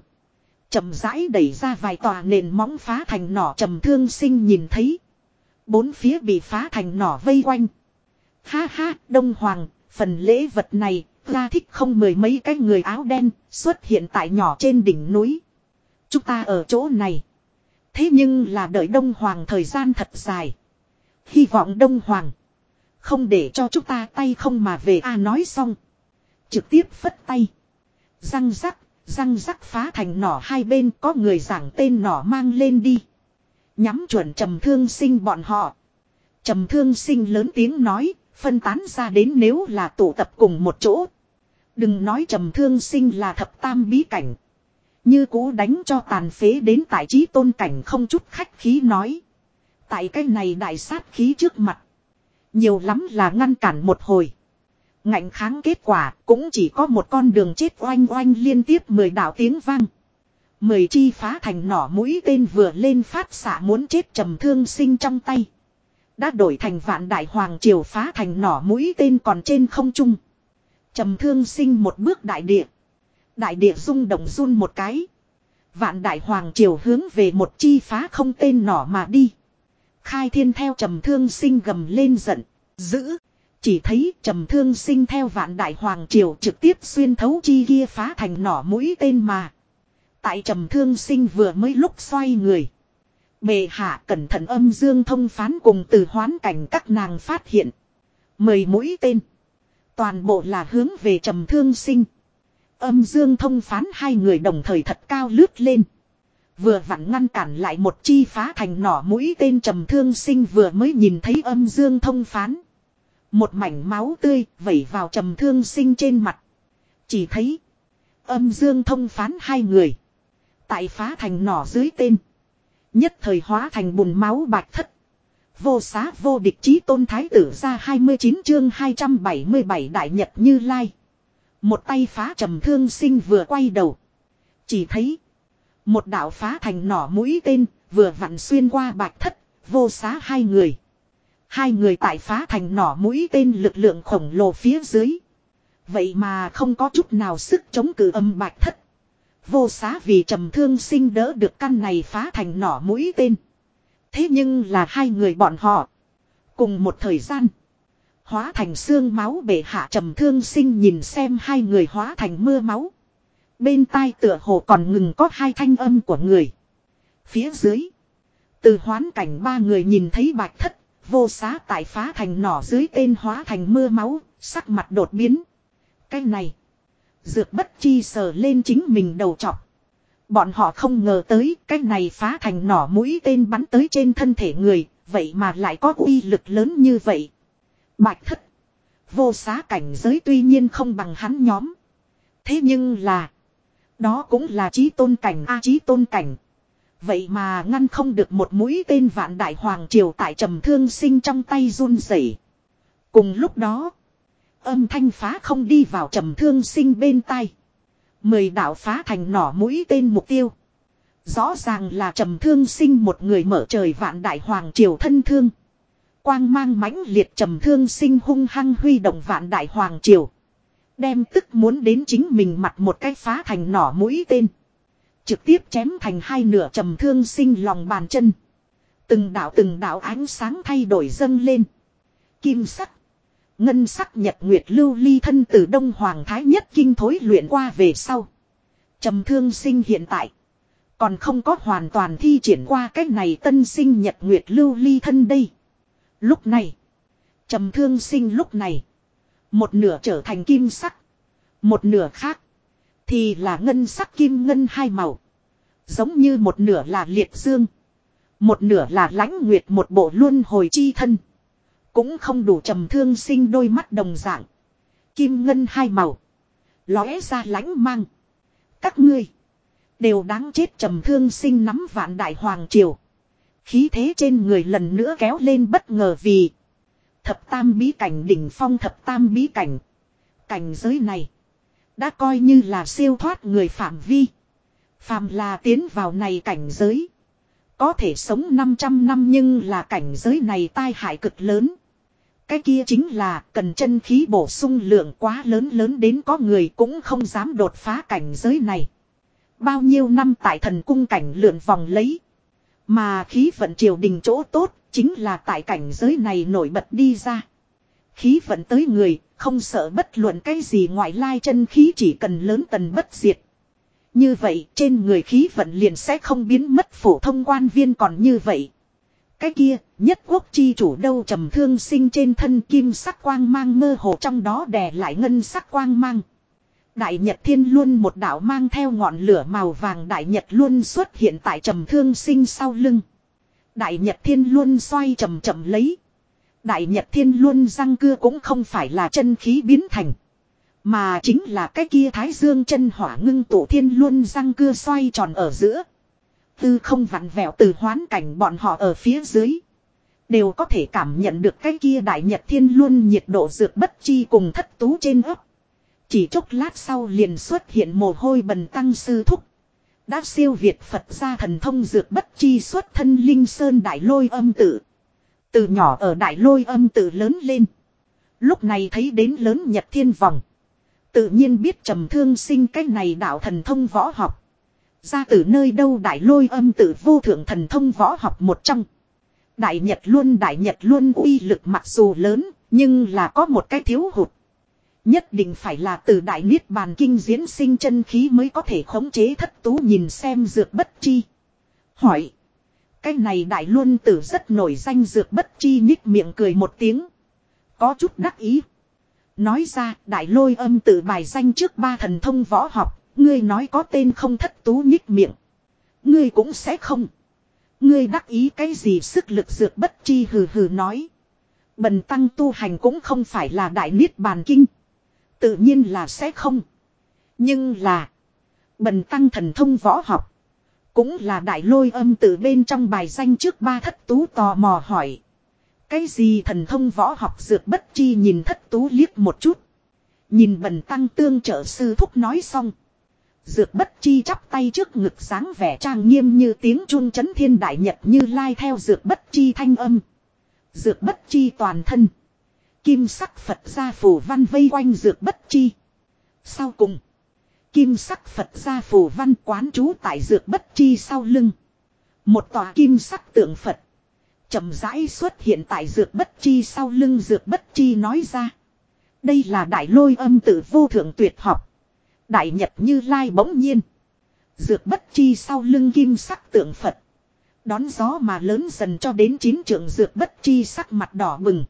A: trầm rãi đẩy ra vài tòa nền móng phá thành nỏ trầm thương sinh nhìn thấy. Bốn phía bị phá thành nỏ vây quanh. Ha ha, Đông Hoàng, phần lễ vật này, ra thích không mười mấy cái người áo đen xuất hiện tại nhỏ trên đỉnh núi. Chúng ta ở chỗ này. Thế nhưng là đợi Đông Hoàng thời gian thật dài. Hy vọng Đông Hoàng. Không để cho chúng ta tay không mà về a à nói xong. Trực tiếp phất tay. Răng rắc, răng rắc phá thành nỏ hai bên có người giảng tên nỏ mang lên đi. Nhắm chuẩn trầm thương sinh bọn họ. Trầm thương sinh lớn tiếng nói, phân tán ra đến nếu là tụ tập cùng một chỗ. Đừng nói trầm thương sinh là thập tam bí cảnh. Như cũ đánh cho tàn phế đến tại trí tôn cảnh không chút khách khí nói. Tại cái này đại sát khí trước mặt. Nhiều lắm là ngăn cản một hồi. Ngạnh kháng kết quả cũng chỉ có một con đường chết oanh oanh liên tiếp mười đạo tiếng vang. Mười chi phá thành nỏ mũi tên vừa lên phát xạ muốn chết trầm thương sinh trong tay. Đã đổi thành vạn đại hoàng triều phá thành nỏ mũi tên còn trên không trung. Trầm thương sinh một bước đại địa. Đại địa rung động run một cái. Vạn đại hoàng triều hướng về một chi phá không tên nỏ mà đi. Khai thiên theo trầm thương sinh gầm lên giận. Giữ. Chỉ thấy trầm thương sinh theo vạn đại hoàng triều trực tiếp xuyên thấu chi kia phá thành nỏ mũi tên mà. Tại trầm thương sinh vừa mới lúc xoay người. Bề hạ cẩn thận âm dương thông phán cùng từ hoán cảnh các nàng phát hiện. Mười mũi tên. Toàn bộ là hướng về trầm thương sinh. Âm dương thông phán hai người đồng thời thật cao lướt lên. Vừa vặn ngăn cản lại một chi phá thành nỏ mũi tên trầm thương sinh vừa mới nhìn thấy âm dương thông phán. Một mảnh máu tươi vẩy vào trầm thương sinh trên mặt. Chỉ thấy, âm dương thông phán hai người. Tại phá thành nỏ dưới tên. Nhất thời hóa thành bùn máu bạch thất. Vô xá vô địch chí tôn thái tử ra 29 chương 277 đại nhật như lai. Một tay phá trầm thương sinh vừa quay đầu. Chỉ thấy. Một đạo phá thành nỏ mũi tên, vừa vặn xuyên qua bạch thất. Vô xá hai người. Hai người tại phá thành nỏ mũi tên lực lượng khổng lồ phía dưới. Vậy mà không có chút nào sức chống cự âm bạch thất. Vô xá vì trầm thương sinh đỡ được căn này phá thành nỏ mũi tên. Thế nhưng là hai người bọn họ. Cùng một thời gian. Hóa thành xương máu bể hạ trầm thương sinh nhìn xem hai người hóa thành mưa máu. Bên tai tựa hồ còn ngừng có hai thanh âm của người. Phía dưới. Từ hoán cảnh ba người nhìn thấy bạch thất. Vô xá tại phá thành nỏ dưới tên hóa thành mưa máu. Sắc mặt đột biến. Cái này. Dược bất chi sờ lên chính mình đầu chọc. Bọn họ không ngờ tới cái này phá thành nỏ mũi tên bắn tới trên thân thể người, vậy mà lại có uy lực lớn như vậy. Bạch thất. Vô xá cảnh giới tuy nhiên không bằng hắn nhóm. Thế nhưng là. Đó cũng là trí tôn cảnh a trí tôn cảnh. Vậy mà ngăn không được một mũi tên vạn đại hoàng triều tại trầm thương sinh trong tay run rẩy. Cùng lúc đó. Âm thanh phá không đi vào trầm thương sinh bên tai. Mười đạo phá thành nỏ mũi tên mục tiêu. Rõ ràng là trầm thương sinh một người mở trời vạn đại hoàng triều thân thương. Quang mang mãnh liệt trầm thương sinh hung hăng huy động vạn đại hoàng triều. Đem tức muốn đến chính mình mặt một cái phá thành nỏ mũi tên. Trực tiếp chém thành hai nửa trầm thương sinh lòng bàn chân. Từng đạo từng đạo ánh sáng thay đổi dâng lên. Kim sắc. Ngân sắc nhật nguyệt lưu ly thân từ Đông Hoàng Thái nhất kinh thối luyện qua về sau. trầm thương sinh hiện tại. Còn không có hoàn toàn thi triển qua cách này tân sinh nhật nguyệt lưu ly thân đây. Lúc này. trầm thương sinh lúc này. Một nửa trở thành kim sắc. Một nửa khác. Thì là ngân sắc kim ngân hai màu. Giống như một nửa là liệt dương. Một nửa là lãnh nguyệt một bộ luân hồi chi thân. Cũng không đủ trầm thương sinh đôi mắt đồng dạng. Kim ngân hai màu. Lóe ra lãnh mang. Các ngươi. Đều đáng chết trầm thương sinh nắm vạn đại hoàng triều. Khí thế trên người lần nữa kéo lên bất ngờ vì. Thập tam bí cảnh đỉnh phong thập tam bí cảnh. Cảnh giới này. Đã coi như là siêu thoát người phạm vi. phạm là tiến vào này cảnh giới. Có thể sống 500 năm nhưng là cảnh giới này tai hại cực lớn. Cái kia chính là cần chân khí bổ sung lượng quá lớn lớn đến có người cũng không dám đột phá cảnh giới này. Bao nhiêu năm tại thần cung cảnh lượn vòng lấy. Mà khí vận triều đình chỗ tốt chính là tại cảnh giới này nổi bật đi ra. Khí vận tới người, không sợ bất luận cái gì ngoại lai chân khí chỉ cần lớn tần bất diệt. Như vậy trên người khí vận liền sẽ không biến mất phổ thông quan viên còn như vậy. Cái kia, nhất quốc chi chủ đâu trầm thương sinh trên thân kim sắc quang mang mơ hồ trong đó đè lại ngân sắc quang mang. Đại Nhật Thiên luân một đạo mang theo ngọn lửa màu vàng Đại Nhật luân xuất hiện tại trầm thương sinh sau lưng. Đại Nhật Thiên luân xoay chậm chậm lấy. Đại Nhật Thiên luân răng cưa cũng không phải là chân khí biến thành. Mà chính là cái kia thái dương chân hỏa ngưng tụ thiên luân răng cưa xoay tròn ở giữa. Tư không vặn vẹo từ hoán cảnh bọn họ ở phía dưới. Đều có thể cảm nhận được cái kia đại nhật thiên luân nhiệt độ dược bất chi cùng thất tú trên ấp. Chỉ chốc lát sau liền xuất hiện mồ hôi bần tăng sư thúc. Đã siêu việt Phật ra thần thông dược bất chi xuất thân linh sơn đại lôi âm tử. Từ nhỏ ở đại lôi âm tử lớn lên. Lúc này thấy đến lớn nhật thiên vòng. Tự nhiên biết trầm thương sinh cái này đạo thần thông võ học. Ra từ nơi đâu đại lôi âm tử vô thượng thần thông võ học một trong. Đại Nhật luôn đại Nhật luôn uy lực mặc dù lớn, nhưng là có một cái thiếu hụt. Nhất định phải là từ đại niết bàn kinh diễn sinh chân khí mới có thể khống chế thất tú nhìn xem dược bất chi. Hỏi. Cái này đại luân tử rất nổi danh dược bất chi nhích miệng cười một tiếng. Có chút đắc ý. Nói ra, đại lôi âm tự bài danh trước ba thần thông võ học. Ngươi nói có tên không thất tú nhích miệng. Ngươi cũng sẽ không. Ngươi đắc ý cái gì sức lực dược bất chi hừ hừ nói. Bần tăng tu hành cũng không phải là đại niết bàn kinh. Tự nhiên là sẽ không. Nhưng là. Bần tăng thần thông võ học. Cũng là đại lôi âm từ bên trong bài danh trước ba thất tú tò mò hỏi. Cái gì thần thông võ học dược bất chi nhìn thất tú liếc một chút. Nhìn bần tăng tương trợ sư thúc nói xong. Dược bất chi chắp tay trước ngực sáng vẻ trang nghiêm như tiếng trung chấn thiên đại nhật như lai theo dược bất chi thanh âm. Dược bất chi toàn thân. Kim sắc Phật gia phù văn vây quanh dược bất chi. Sau cùng. Kim sắc Phật gia phù văn quán trú tại dược bất chi sau lưng. Một tòa kim sắc tượng Phật. chậm rãi xuất hiện tại dược bất chi sau lưng dược bất chi nói ra. Đây là đại lôi âm tử vô thượng tuyệt học. Đại nhật như lai bỗng nhiên. Dược bất chi sau lưng kim sắc tượng Phật. Đón gió mà lớn dần cho đến chín trưởng dược bất chi sắc mặt đỏ bừng.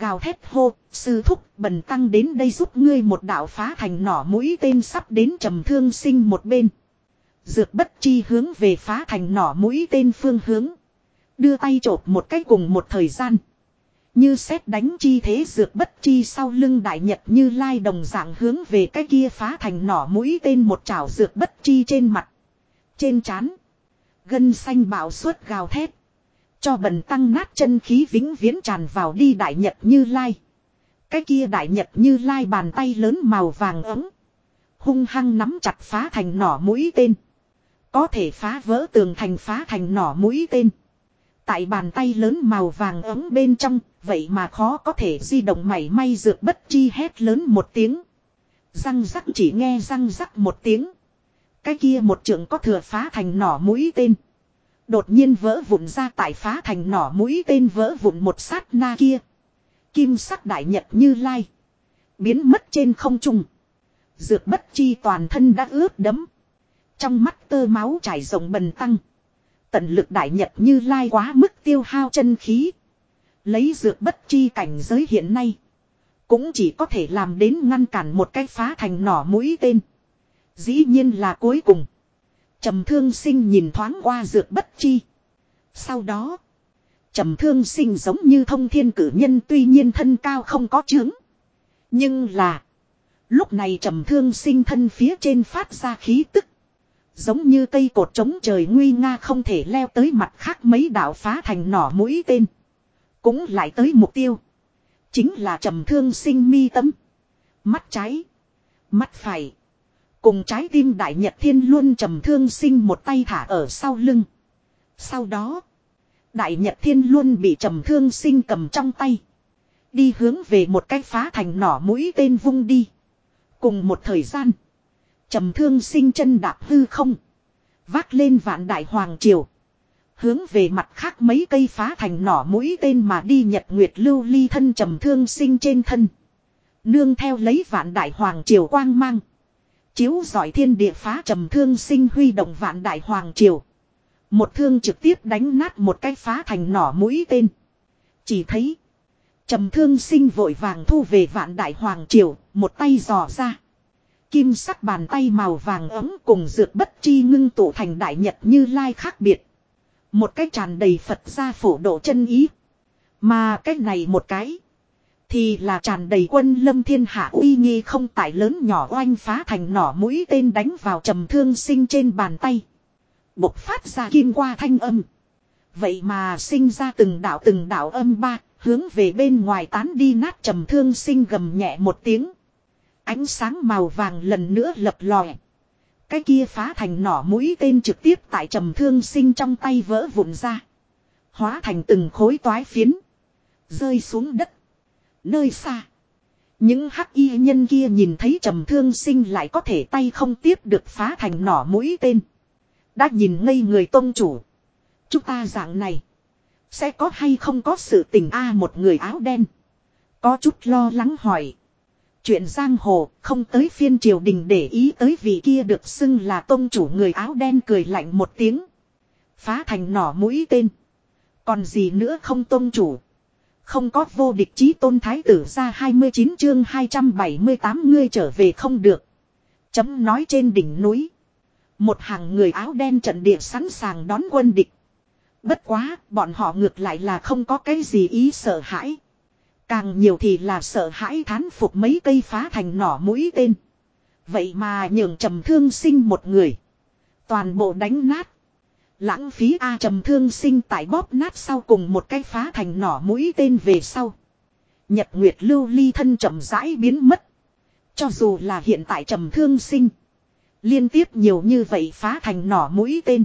A: Gào thét hô, sư thúc bần tăng đến đây giúp ngươi một đạo phá thành nỏ mũi tên sắp đến trầm thương sinh một bên. Dược bất chi hướng về phá thành nỏ mũi tên phương hướng. Đưa tay chộp một cách cùng một thời gian. Như xét đánh chi thế dược bất chi sau lưng đại nhật như lai đồng dạng hướng về cái kia phá thành nỏ mũi tên một chảo dược bất chi trên mặt. Trên chán. Gân xanh bạo suốt gào thét. Cho bần tăng nát chân khí vĩnh viễn tràn vào đi đại nhật như lai. Cái kia đại nhật như lai bàn tay lớn màu vàng ấm. Hung hăng nắm chặt phá thành nỏ mũi tên. Có thể phá vỡ tường thành phá thành nỏ mũi tên. Tại bàn tay lớn màu vàng ấm bên trong, vậy mà khó có thể di động mảy may dược bất chi hét lớn một tiếng. Răng rắc chỉ nghe răng rắc một tiếng. Cái kia một trường có thừa phá thành nỏ mũi tên. Đột nhiên vỡ vụn ra tại phá thành nỏ mũi tên vỡ vụn một sát na kia. Kim sắc đại nhật như lai. Biến mất trên không trung. Dược bất chi toàn thân đã ướt đẫm. Trong mắt tơ máu chảy rộng bần tăng. Tận lực đại nhật như lai quá mức tiêu hao chân khí. Lấy dược bất chi cảnh giới hiện nay. Cũng chỉ có thể làm đến ngăn cản một cái phá thành nỏ mũi tên. Dĩ nhiên là cuối cùng trầm thương sinh nhìn thoáng qua dược bất chi. Sau đó. trầm thương sinh giống như thông thiên cử nhân tuy nhiên thân cao không có chứng. Nhưng là. Lúc này trầm thương sinh thân phía trên phát ra khí tức. Giống như cây cột trống trời nguy nga không thể leo tới mặt khác mấy đạo phá thành nỏ mũi tên. Cũng lại tới mục tiêu. Chính là trầm thương sinh mi tâm. Mắt trái. Mắt phải. Cùng trái tim đại nhật thiên luôn trầm thương sinh một tay thả ở sau lưng. Sau đó. Đại nhật thiên luôn bị trầm thương sinh cầm trong tay. Đi hướng về một cái phá thành nỏ mũi tên vung đi. Cùng một thời gian. trầm thương sinh chân đạp hư không. Vác lên vạn đại hoàng triều. Hướng về mặt khác mấy cây phá thành nỏ mũi tên mà đi nhật nguyệt lưu ly thân trầm thương sinh trên thân. Nương theo lấy vạn đại hoàng triều quang mang. Chiếu giỏi thiên địa phá trầm thương sinh huy động vạn đại hoàng triều. Một thương trực tiếp đánh nát một cái phá thành nỏ mũi tên. Chỉ thấy. Trầm thương sinh vội vàng thu về vạn đại hoàng triều, một tay dò ra. Kim sắc bàn tay màu vàng ấm cùng dược bất chi ngưng tụ thành đại nhật như lai khác biệt. Một cái tràn đầy Phật gia phổ độ chân ý. Mà cái này một cái. Thì là tràn đầy quân lâm thiên hạ uy nghi không tại lớn nhỏ oanh phá thành nỏ mũi tên đánh vào trầm thương sinh trên bàn tay. Bộc phát ra kim qua thanh âm. Vậy mà sinh ra từng đạo từng đạo âm ba, hướng về bên ngoài tán đi nát trầm thương sinh gầm nhẹ một tiếng. Ánh sáng màu vàng lần nữa lập lòe. Cái kia phá thành nỏ mũi tên trực tiếp tại trầm thương sinh trong tay vỡ vụn ra. Hóa thành từng khối toái phiến. Rơi xuống đất. Nơi xa. Những hắc y nhân kia nhìn thấy trầm thương sinh lại có thể tay không tiếp được phá thành nỏ mũi tên. Đã nhìn ngây người tôn chủ. Chúng ta dạng này. Sẽ có hay không có sự tình a một người áo đen. Có chút lo lắng hỏi. Chuyện giang hồ, không tới phiên triều đình để ý tới vị kia được xưng là tôn chủ người áo đen cười lạnh một tiếng. Phá thành nỏ mũi tên. Còn gì nữa không tôn chủ. Không có vô địch chí tôn thái tử ra 29 chương 278 ngươi trở về không được. Chấm nói trên đỉnh núi. Một hàng người áo đen trận địa sẵn sàng đón quân địch. Bất quá, bọn họ ngược lại là không có cái gì ý sợ hãi. Càng nhiều thì là sợ hãi thán phục mấy cây phá thành nỏ mũi tên. Vậy mà nhường trầm thương sinh một người. Toàn bộ đánh nát. Lãng phí A trầm thương sinh tại bóp nát sau cùng một cái phá thành nỏ mũi tên về sau. Nhật Nguyệt lưu ly thân trầm rãi biến mất. Cho dù là hiện tại trầm thương sinh. Liên tiếp nhiều như vậy phá thành nỏ mũi tên.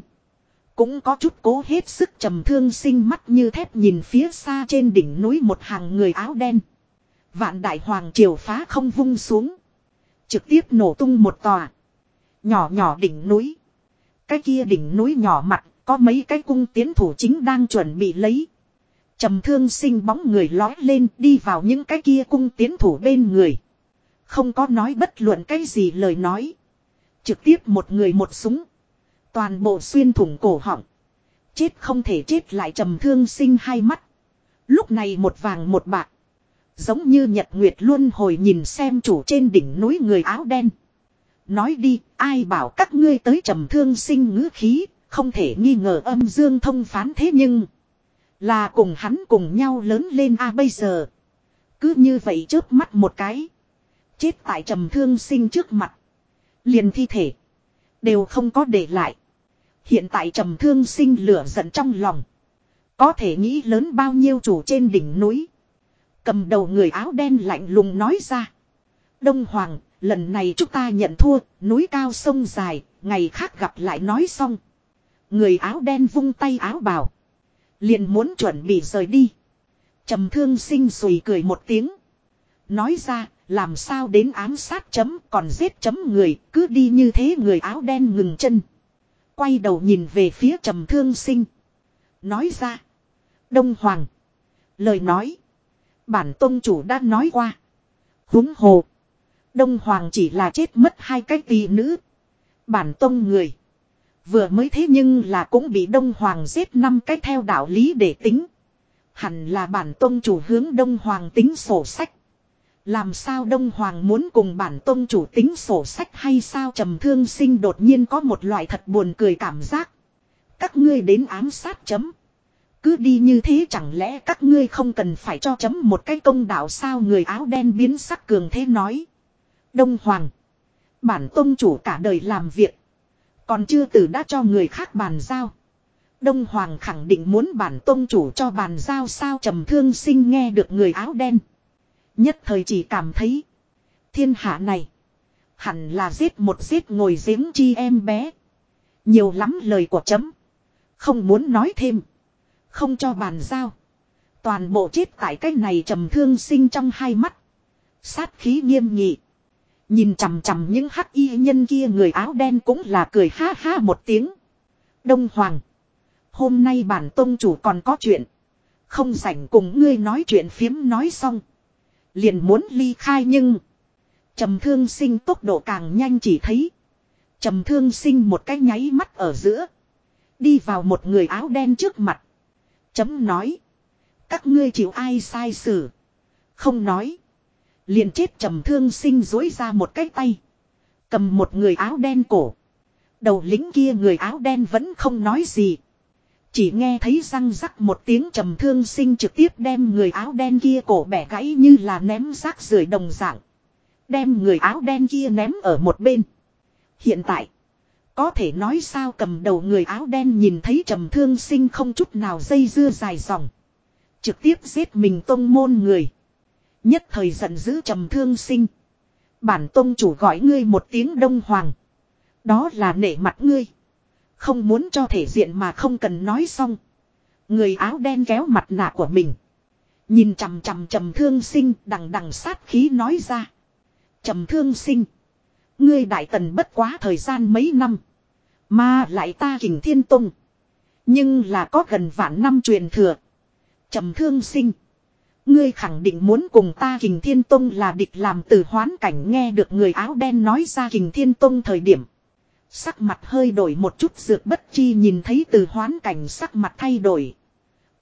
A: Cũng có chút cố hết sức trầm thương sinh mắt như thép nhìn phía xa trên đỉnh núi một hàng người áo đen. Vạn đại hoàng triều phá không vung xuống. Trực tiếp nổ tung một tòa. Nhỏ nhỏ đỉnh núi. Cái kia đỉnh núi nhỏ mặt, có mấy cái cung tiến thủ chính đang chuẩn bị lấy. Trầm thương sinh bóng người lói lên đi vào những cái kia cung tiến thủ bên người. Không có nói bất luận cái gì lời nói. Trực tiếp một người một súng. Toàn bộ xuyên thủng cổ họng. Chết không thể chết lại trầm thương sinh hai mắt. Lúc này một vàng một bạc. Giống như nhật nguyệt luôn hồi nhìn xem chủ trên đỉnh núi người áo đen. Nói đi, ai bảo các ngươi tới trầm thương sinh ngữ khí, không thể nghi ngờ âm dương thông phán thế nhưng. Là cùng hắn cùng nhau lớn lên a à, bây giờ. Cứ như vậy chớp mắt một cái. Chết tại trầm thương sinh trước mặt. Liền thi thể. Đều không có để lại. Hiện tại trầm thương sinh lửa giận trong lòng. Có thể nghĩ lớn bao nhiêu chủ trên đỉnh núi. Cầm đầu người áo đen lạnh lùng nói ra. Đông Hoàng, lần này chúng ta nhận thua, núi cao sông dài, ngày khác gặp lại nói xong. Người áo đen vung tay áo bào. Liền muốn chuẩn bị rời đi. Trầm thương sinh sùi cười một tiếng. Nói ra, làm sao đến ám sát chấm còn giết chấm người, cứ đi như thế người áo đen ngừng chân. Quay đầu nhìn về phía trầm thương sinh. Nói ra. Đông Hoàng. Lời nói. Bản tông chủ đã nói qua. Húng hồ. Đông Hoàng chỉ là chết mất hai cái tỷ nữ. Bản tông người. Vừa mới thế nhưng là cũng bị Đông Hoàng giết năm cái theo đạo lý để tính. Hẳn là bản tông chủ hướng Đông Hoàng tính sổ sách. Làm sao Đông Hoàng muốn cùng bản tông chủ tính sổ sách hay sao trầm thương sinh đột nhiên có một loại thật buồn cười cảm giác. Các ngươi đến ám sát chấm. Cứ đi như thế chẳng lẽ các ngươi không cần phải cho chấm một cái công đạo sao người áo đen biến sắc cường thế nói. Đông Hoàng. Bản tông chủ cả đời làm việc. Còn chưa từ đã cho người khác bàn giao. Đông Hoàng khẳng định muốn bản tôn chủ cho bàn giao sao trầm thương sinh nghe được người áo đen. Nhất thời chỉ cảm thấy. Thiên hạ này. Hẳn là giết một giết ngồi giếng chi em bé. Nhiều lắm lời của chấm. Không muốn nói thêm. Không cho bàn giao. Toàn bộ chết tại cái này trầm thương sinh trong hai mắt. Sát khí nghiêm nghị. Nhìn chằm chằm những hắc y nhân kia người áo đen cũng là cười ha ha một tiếng. Đông Hoàng. Hôm nay bản tôn chủ còn có chuyện. Không rảnh cùng ngươi nói chuyện phiếm nói xong. Liền muốn ly khai nhưng. trầm thương sinh tốc độ càng nhanh chỉ thấy. trầm thương sinh một cái nháy mắt ở giữa. Đi vào một người áo đen trước mặt. Chấm nói. Các ngươi chịu ai sai xử. Không nói. Liền chết trầm thương sinh dối ra một cái tay. Cầm một người áo đen cổ. Đầu lính kia người áo đen vẫn không nói gì. Chỉ nghe thấy răng rắc một tiếng trầm thương sinh trực tiếp đem người áo đen kia cổ bẻ gãy như là ném rác rưởi đồng dạng. Đem người áo đen kia ném ở một bên. Hiện tại. Có thể nói sao cầm đầu người áo đen nhìn thấy trầm thương sinh không chút nào dây dưa dài dòng. Trực tiếp giết mình tông môn người. Nhất thời giận dữ trầm thương sinh. Bản tông chủ gọi ngươi một tiếng đông hoàng. Đó là nể mặt ngươi. Không muốn cho thể diện mà không cần nói xong. Người áo đen kéo mặt nạ của mình. Nhìn chằm chằm trầm thương sinh, đằng đằng sát khí nói ra. Trầm thương sinh. Ngươi đại tần bất quá thời gian mấy năm. Mà lại ta kình thiên tông. Nhưng là có gần vạn năm truyền thừa. Trầm thương sinh. Ngươi khẳng định muốn cùng ta kình thiên tông là địch làm từ hoán cảnh nghe được người áo đen nói ra kình thiên tông thời điểm. Sắc mặt hơi đổi một chút dược bất chi nhìn thấy từ hoán cảnh sắc mặt thay đổi.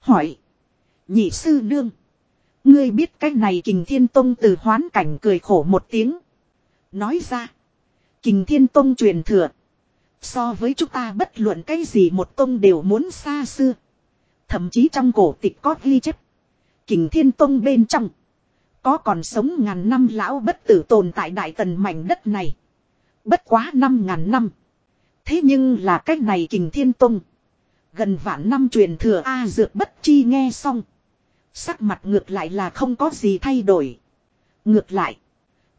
A: Hỏi. Nhị sư nương. Ngươi biết cái này kình thiên tông từ hoán cảnh cười khổ một tiếng. Nói ra. Kình thiên tông truyền thừa. So với chúng ta bất luận cái gì một tông đều muốn xa xưa. Thậm chí trong cổ tịch có ghi chép. Kình thiên tông bên trong. Có còn sống ngàn năm lão bất tử tồn tại đại tần mảnh đất này. Bất quá năm ngàn năm. Thế nhưng là cách này kình thiên tông. Gần vạn năm truyền thừa A dược bất chi nghe xong. Sắc mặt ngược lại là không có gì thay đổi. Ngược lại.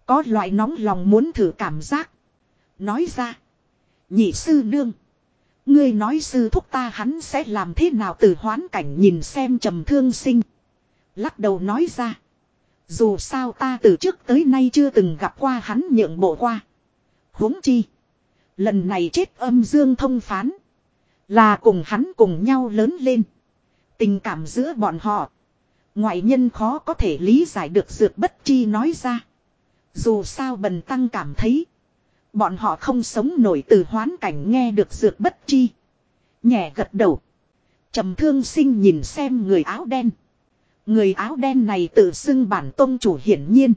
A: Có loại nóng lòng muốn thử cảm giác. Nói ra. Nhị sư nương. Ngươi nói sư thúc ta hắn sẽ làm thế nào từ hoán cảnh nhìn xem trầm thương sinh. Lắc đầu nói ra. Dù sao ta từ trước tới nay chưa từng gặp qua hắn nhượng bộ qua. huống chi. Lần này chết âm dương thông phán. Là cùng hắn cùng nhau lớn lên. Tình cảm giữa bọn họ. Ngoại nhân khó có thể lý giải được dược bất chi nói ra. Dù sao bần tăng cảm thấy. Bọn họ không sống nổi từ hoán cảnh nghe được dược bất chi. Nhẹ gật đầu. trầm thương sinh nhìn xem người áo đen. Người áo đen này tự xưng bản tôn chủ hiển nhiên.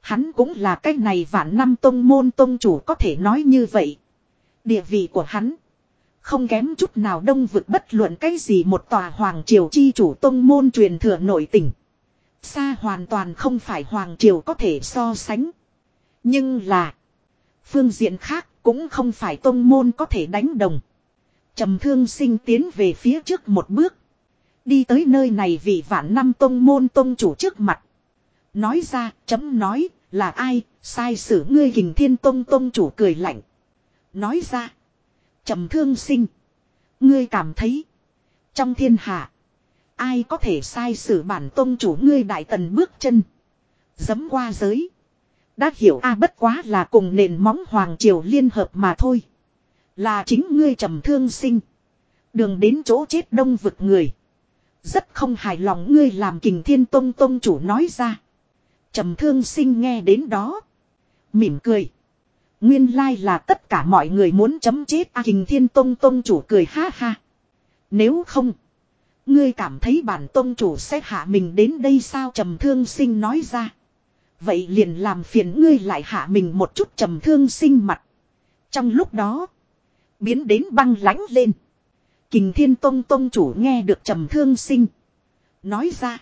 A: Hắn cũng là cái này vạn năm tôn môn tôn chủ có thể nói như vậy. Địa vị của hắn. Không kém chút nào đông vực bất luận cái gì một tòa hoàng triều chi chủ tôn môn truyền thừa nội tình. Xa hoàn toàn không phải hoàng triều có thể so sánh. Nhưng là. Phương diện khác cũng không phải tôn môn có thể đánh đồng. trầm thương sinh tiến về phía trước một bước. Đi tới nơi này vì vạn năm tôn môn tôn chủ trước mặt. Nói ra, chấm nói, là ai, sai sử ngươi hình thiên tôn tôn chủ cười lạnh. Nói ra, trầm thương sinh. Ngươi cảm thấy, trong thiên hạ, ai có thể sai sử bản tôn chủ ngươi đại tần bước chân. Dấm qua giới. Đã hiểu a bất quá là cùng nền móng hoàng triều liên hợp mà thôi. Là chính ngươi trầm thương sinh. Đường đến chỗ chết đông vực người. Rất không hài lòng ngươi làm kình thiên tông tông chủ nói ra. trầm thương sinh nghe đến đó. Mỉm cười. Nguyên lai là tất cả mọi người muốn chấm chết a kình thiên tông tông chủ cười ha ha. Nếu không. Ngươi cảm thấy bản tông chủ sẽ hạ mình đến đây sao trầm thương sinh nói ra. Vậy liền làm phiền ngươi lại hạ mình một chút trầm thương sinh mặt. Trong lúc đó. Biến đến băng lãnh lên. Kình thiên tông tông chủ nghe được trầm thương sinh. Nói ra.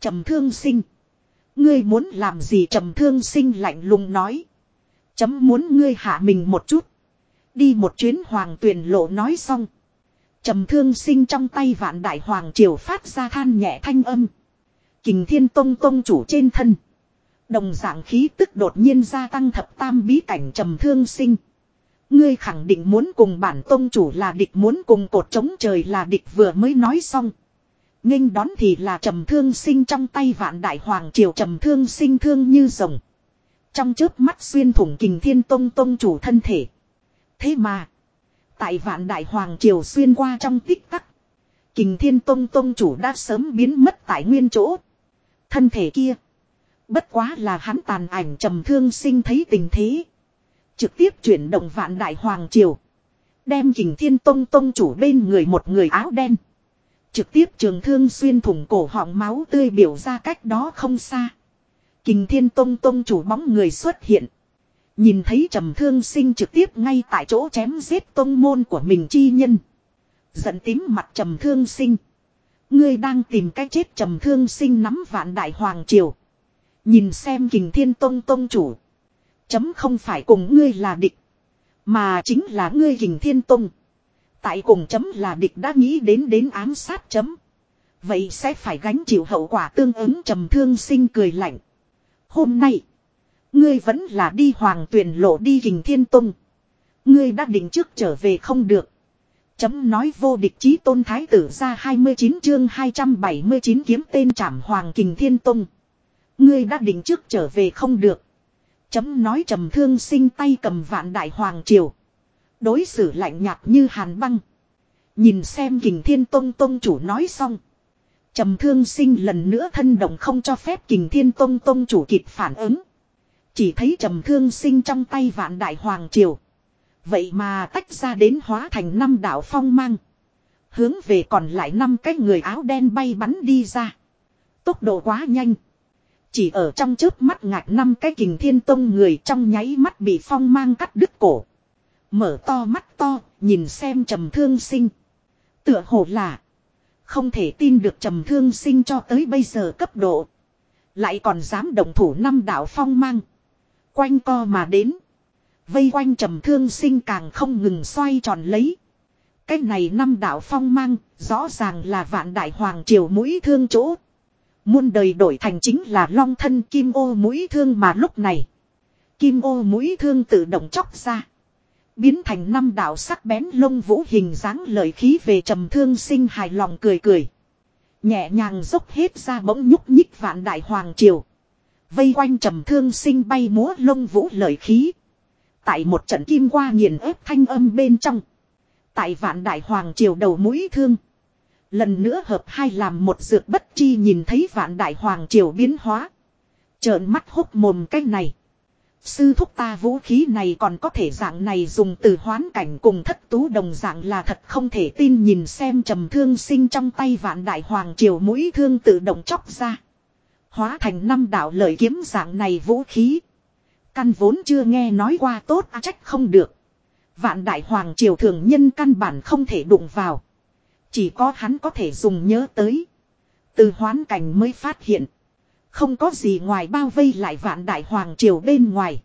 A: Trầm thương sinh. Ngươi muốn làm gì trầm thương sinh lạnh lùng nói. Chấm muốn ngươi hạ mình một chút. Đi một chuyến hoàng tuyển lộ nói xong. Trầm thương sinh trong tay vạn đại hoàng triều phát ra than nhẹ thanh âm. Kình thiên tông tông chủ trên thân. Đồng dạng khí tức đột nhiên gia tăng thập tam bí cảnh trầm thương sinh. Ngươi khẳng định muốn cùng bản tông chủ là địch, muốn cùng cột chống trời là địch, vừa mới nói xong. nghênh đón thì là trầm thương sinh trong tay vạn đại hoàng triều, trầm thương sinh thương như rồng. Trong chớp mắt xuyên thủng kình thiên tông tông chủ thân thể. Thế mà. Tại vạn đại hoàng triều xuyên qua trong tích tắc. Kình thiên tông tông chủ đã sớm biến mất tại nguyên chỗ. Thân thể kia. Bất quá là hắn tàn ảnh trầm thương sinh thấy tình thế. Trực tiếp chuyển động vạn đại hoàng triều. Đem kình thiên tông tông chủ bên người một người áo đen. Trực tiếp trường thương xuyên thủng cổ họng máu tươi biểu ra cách đó không xa. Kình thiên tông tông chủ bóng người xuất hiện. Nhìn thấy trầm thương sinh trực tiếp ngay tại chỗ chém giết tông môn của mình chi nhân. Giận tím mặt trầm thương sinh. Ngươi đang tìm cách chết trầm thương sinh nắm vạn đại hoàng triều. Nhìn xem kình thiên tông tông chủ. Chấm không phải cùng ngươi là địch. Mà chính là ngươi hình thiên tông. Tại cùng chấm là địch đã nghĩ đến đến ám sát chấm. Vậy sẽ phải gánh chịu hậu quả tương ứng trầm thương sinh cười lạnh. Hôm nay. Ngươi vẫn là đi hoàng tuyển lộ đi hình thiên tông. Ngươi đã định trước trở về không được. Chấm nói vô địch chí tôn thái tử ra 29 chương 279 kiếm tên trảm hoàng kình thiên tông. Ngươi đã định trước trở về không được. Chấm nói trầm thương sinh tay cầm vạn đại hoàng triều. Đối xử lạnh nhạt như hàn băng. Nhìn xem kình thiên tông tông chủ nói xong. Trầm thương sinh lần nữa thân động không cho phép kình thiên tông tông chủ kịp phản ứng. Chỉ thấy trầm thương sinh trong tay vạn đại hoàng triều. Vậy mà tách ra đến hóa thành năm đạo phong mang. Hướng về còn lại năm cái người áo đen bay bắn đi ra. Tốc độ quá nhanh. Chỉ ở trong chớp mắt ngạc năm cái kình thiên tông người trong nháy mắt bị phong mang cắt đứt cổ. Mở to mắt to, nhìn xem trầm thương sinh. Tựa hồ là. Không thể tin được trầm thương sinh cho tới bây giờ cấp độ. Lại còn dám động thủ năm đạo phong mang. Quanh co mà đến. Vây quanh trầm thương sinh càng không ngừng xoay tròn lấy. Cái này năm đạo phong mang, rõ ràng là vạn đại hoàng triều mũi thương chỗ. Muôn đời đổi thành chính là long thân kim ô mũi thương mà lúc này. Kim ô mũi thương tự động chóc ra. Biến thành năm đạo sắc bén lông vũ hình dáng lợi khí về trầm thương sinh hài lòng cười cười. Nhẹ nhàng dốc hết ra bỗng nhúc nhích vạn đại hoàng triều. Vây quanh trầm thương sinh bay múa lông vũ lợi khí. Tại một trận kim qua nghiền ép thanh âm bên trong. Tại vạn đại hoàng triều đầu mũi thương. Lần nữa hợp hai làm một dược bất chi nhìn thấy vạn đại hoàng triều biến hóa. Trợn mắt hốc mồm cái này. Sư thúc ta vũ khí này còn có thể dạng này dùng từ hoán cảnh cùng thất tú đồng dạng là thật không thể tin nhìn xem trầm thương sinh trong tay vạn đại hoàng triều mũi thương tự động chóc ra. Hóa thành năm đạo lợi kiếm dạng này vũ khí. Căn vốn chưa nghe nói qua tốt à, trách không được. Vạn đại hoàng triều thường nhân căn bản không thể đụng vào. Chỉ có hắn có thể dùng nhớ tới. Từ hoán cảnh mới phát hiện. Không có gì ngoài bao vây lại vạn đại hoàng triều bên ngoài.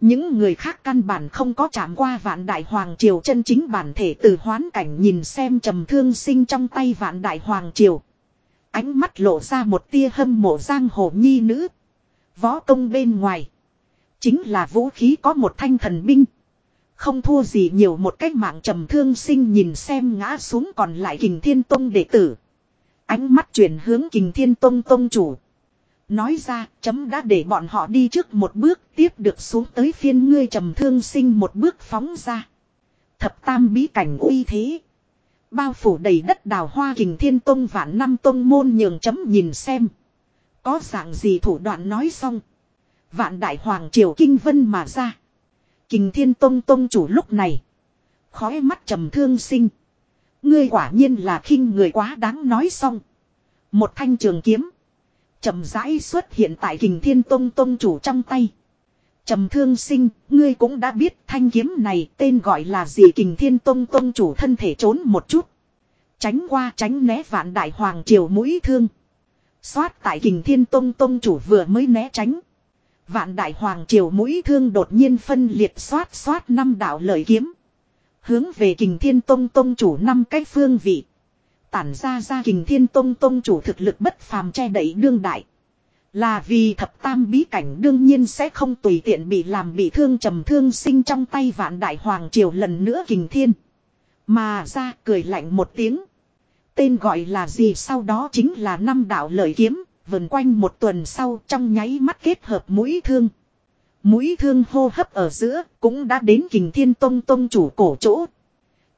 A: Những người khác căn bản không có chạm qua vạn đại hoàng triều chân chính bản thể từ hoán cảnh nhìn xem trầm thương sinh trong tay vạn đại hoàng triều. Ánh mắt lộ ra một tia hâm mộ giang hồ nhi nữ. Võ công bên ngoài. Chính là vũ khí có một thanh thần binh. Không thua gì nhiều một cách mạng trầm thương sinh nhìn xem ngã xuống còn lại kình thiên tông đệ tử. Ánh mắt chuyển hướng kình thiên tông tông chủ. Nói ra, chấm đã để bọn họ đi trước một bước, tiếp được xuống tới phiên ngươi trầm thương sinh một bước phóng ra. Thập tam bí cảnh uy thế. Bao phủ đầy đất đào hoa kình thiên tông vạn năm tông môn nhường chấm nhìn xem. Có dạng gì thủ đoạn nói xong. Vạn đại hoàng triều kinh vân mà ra. Kình thiên tông tông chủ lúc này. Khói mắt trầm thương sinh. Ngươi quả nhiên là khinh người quá đáng nói xong. Một thanh trường kiếm. trầm rãi xuất hiện tại kình thiên tông tông chủ trong tay. Trầm thương sinh, ngươi cũng đã biết thanh kiếm này tên gọi là gì kình thiên tông tông chủ thân thể trốn một chút. Tránh qua tránh né vạn đại hoàng triều mũi thương. Xoát tại kình thiên tông tông chủ vừa mới né tránh. Vạn đại hoàng triều mũi thương đột nhiên phân liệt xoát xoát năm đạo lợi kiếm. Hướng về kình thiên tông tông chủ năm cái phương vị. Tản ra ra kình thiên tông tông chủ thực lực bất phàm che đẩy đương đại. Là vì thập tam bí cảnh đương nhiên sẽ không tùy tiện bị làm bị thương trầm thương sinh trong tay vạn đại hoàng triều lần nữa kình thiên. Mà ra cười lạnh một tiếng. Tên gọi là gì sau đó chính là năm đạo lợi kiếm, vần quanh một tuần sau trong nháy mắt kết hợp mũi thương. Mũi thương hô hấp ở giữa cũng đã đến kình thiên tông tông chủ cổ chỗ.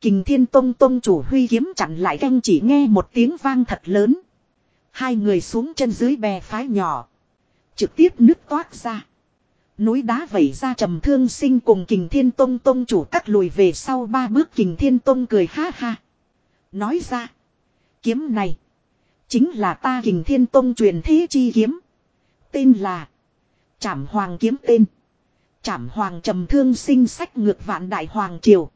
A: Kình thiên tông tông chủ huy kiếm chặn lại canh chỉ nghe một tiếng vang thật lớn. Hai người xuống chân dưới bè phái nhỏ. Trực tiếp nước toát ra. Núi đá vẩy ra trầm thương sinh cùng kình thiên tông tông chủ cắt lùi về sau ba bước kình thiên tông cười ha ha. Nói ra. Kiếm này. Chính là ta kình thiên tông truyền thế chi kiếm. Tên là. Trảm hoàng kiếm tên. Trảm hoàng trầm thương sinh sách ngược vạn đại hoàng triều.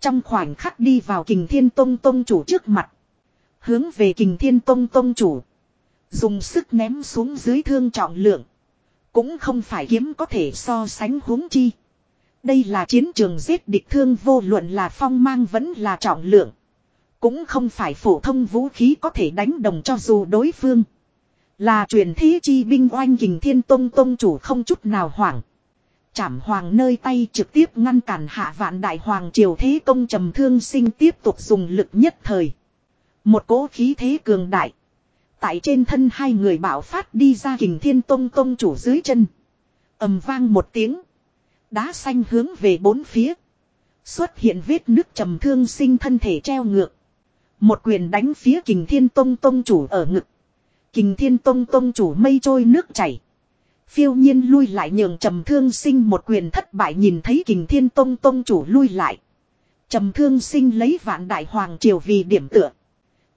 A: Trong khoảnh khắc đi vào kình thiên tông tông chủ trước mặt. Hướng về kình thiên tông tông chủ. Dùng sức ném xuống dưới thương trọng lượng. Cũng không phải kiếm có thể so sánh huống chi. Đây là chiến trường giết địch thương vô luận là phong mang vẫn là trọng lượng. Cũng không phải phổ thông vũ khí có thể đánh đồng cho dù đối phương. Là truyền thế chi binh oanh hình thiên tông tông chủ không chút nào hoảng. Chảm hoàng nơi tay trực tiếp ngăn cản hạ vạn đại hoàng triều thế công trầm thương sinh tiếp tục dùng lực nhất thời. Một cỗ khí thế cường đại. Tại trên thân hai người bảo phát đi ra hình thiên tông tông chủ dưới chân. ầm vang một tiếng. Đá xanh hướng về bốn phía. Xuất hiện vết nước trầm thương sinh thân thể treo ngược. Một quyền đánh phía kình thiên tông tông chủ ở ngực. Kình thiên tông tông chủ mây trôi nước chảy. Phiêu nhiên lui lại nhường trầm thương sinh một quyền thất bại nhìn thấy kình thiên tông tông chủ lui lại. Trầm thương sinh lấy vạn đại hoàng triều vì điểm tựa.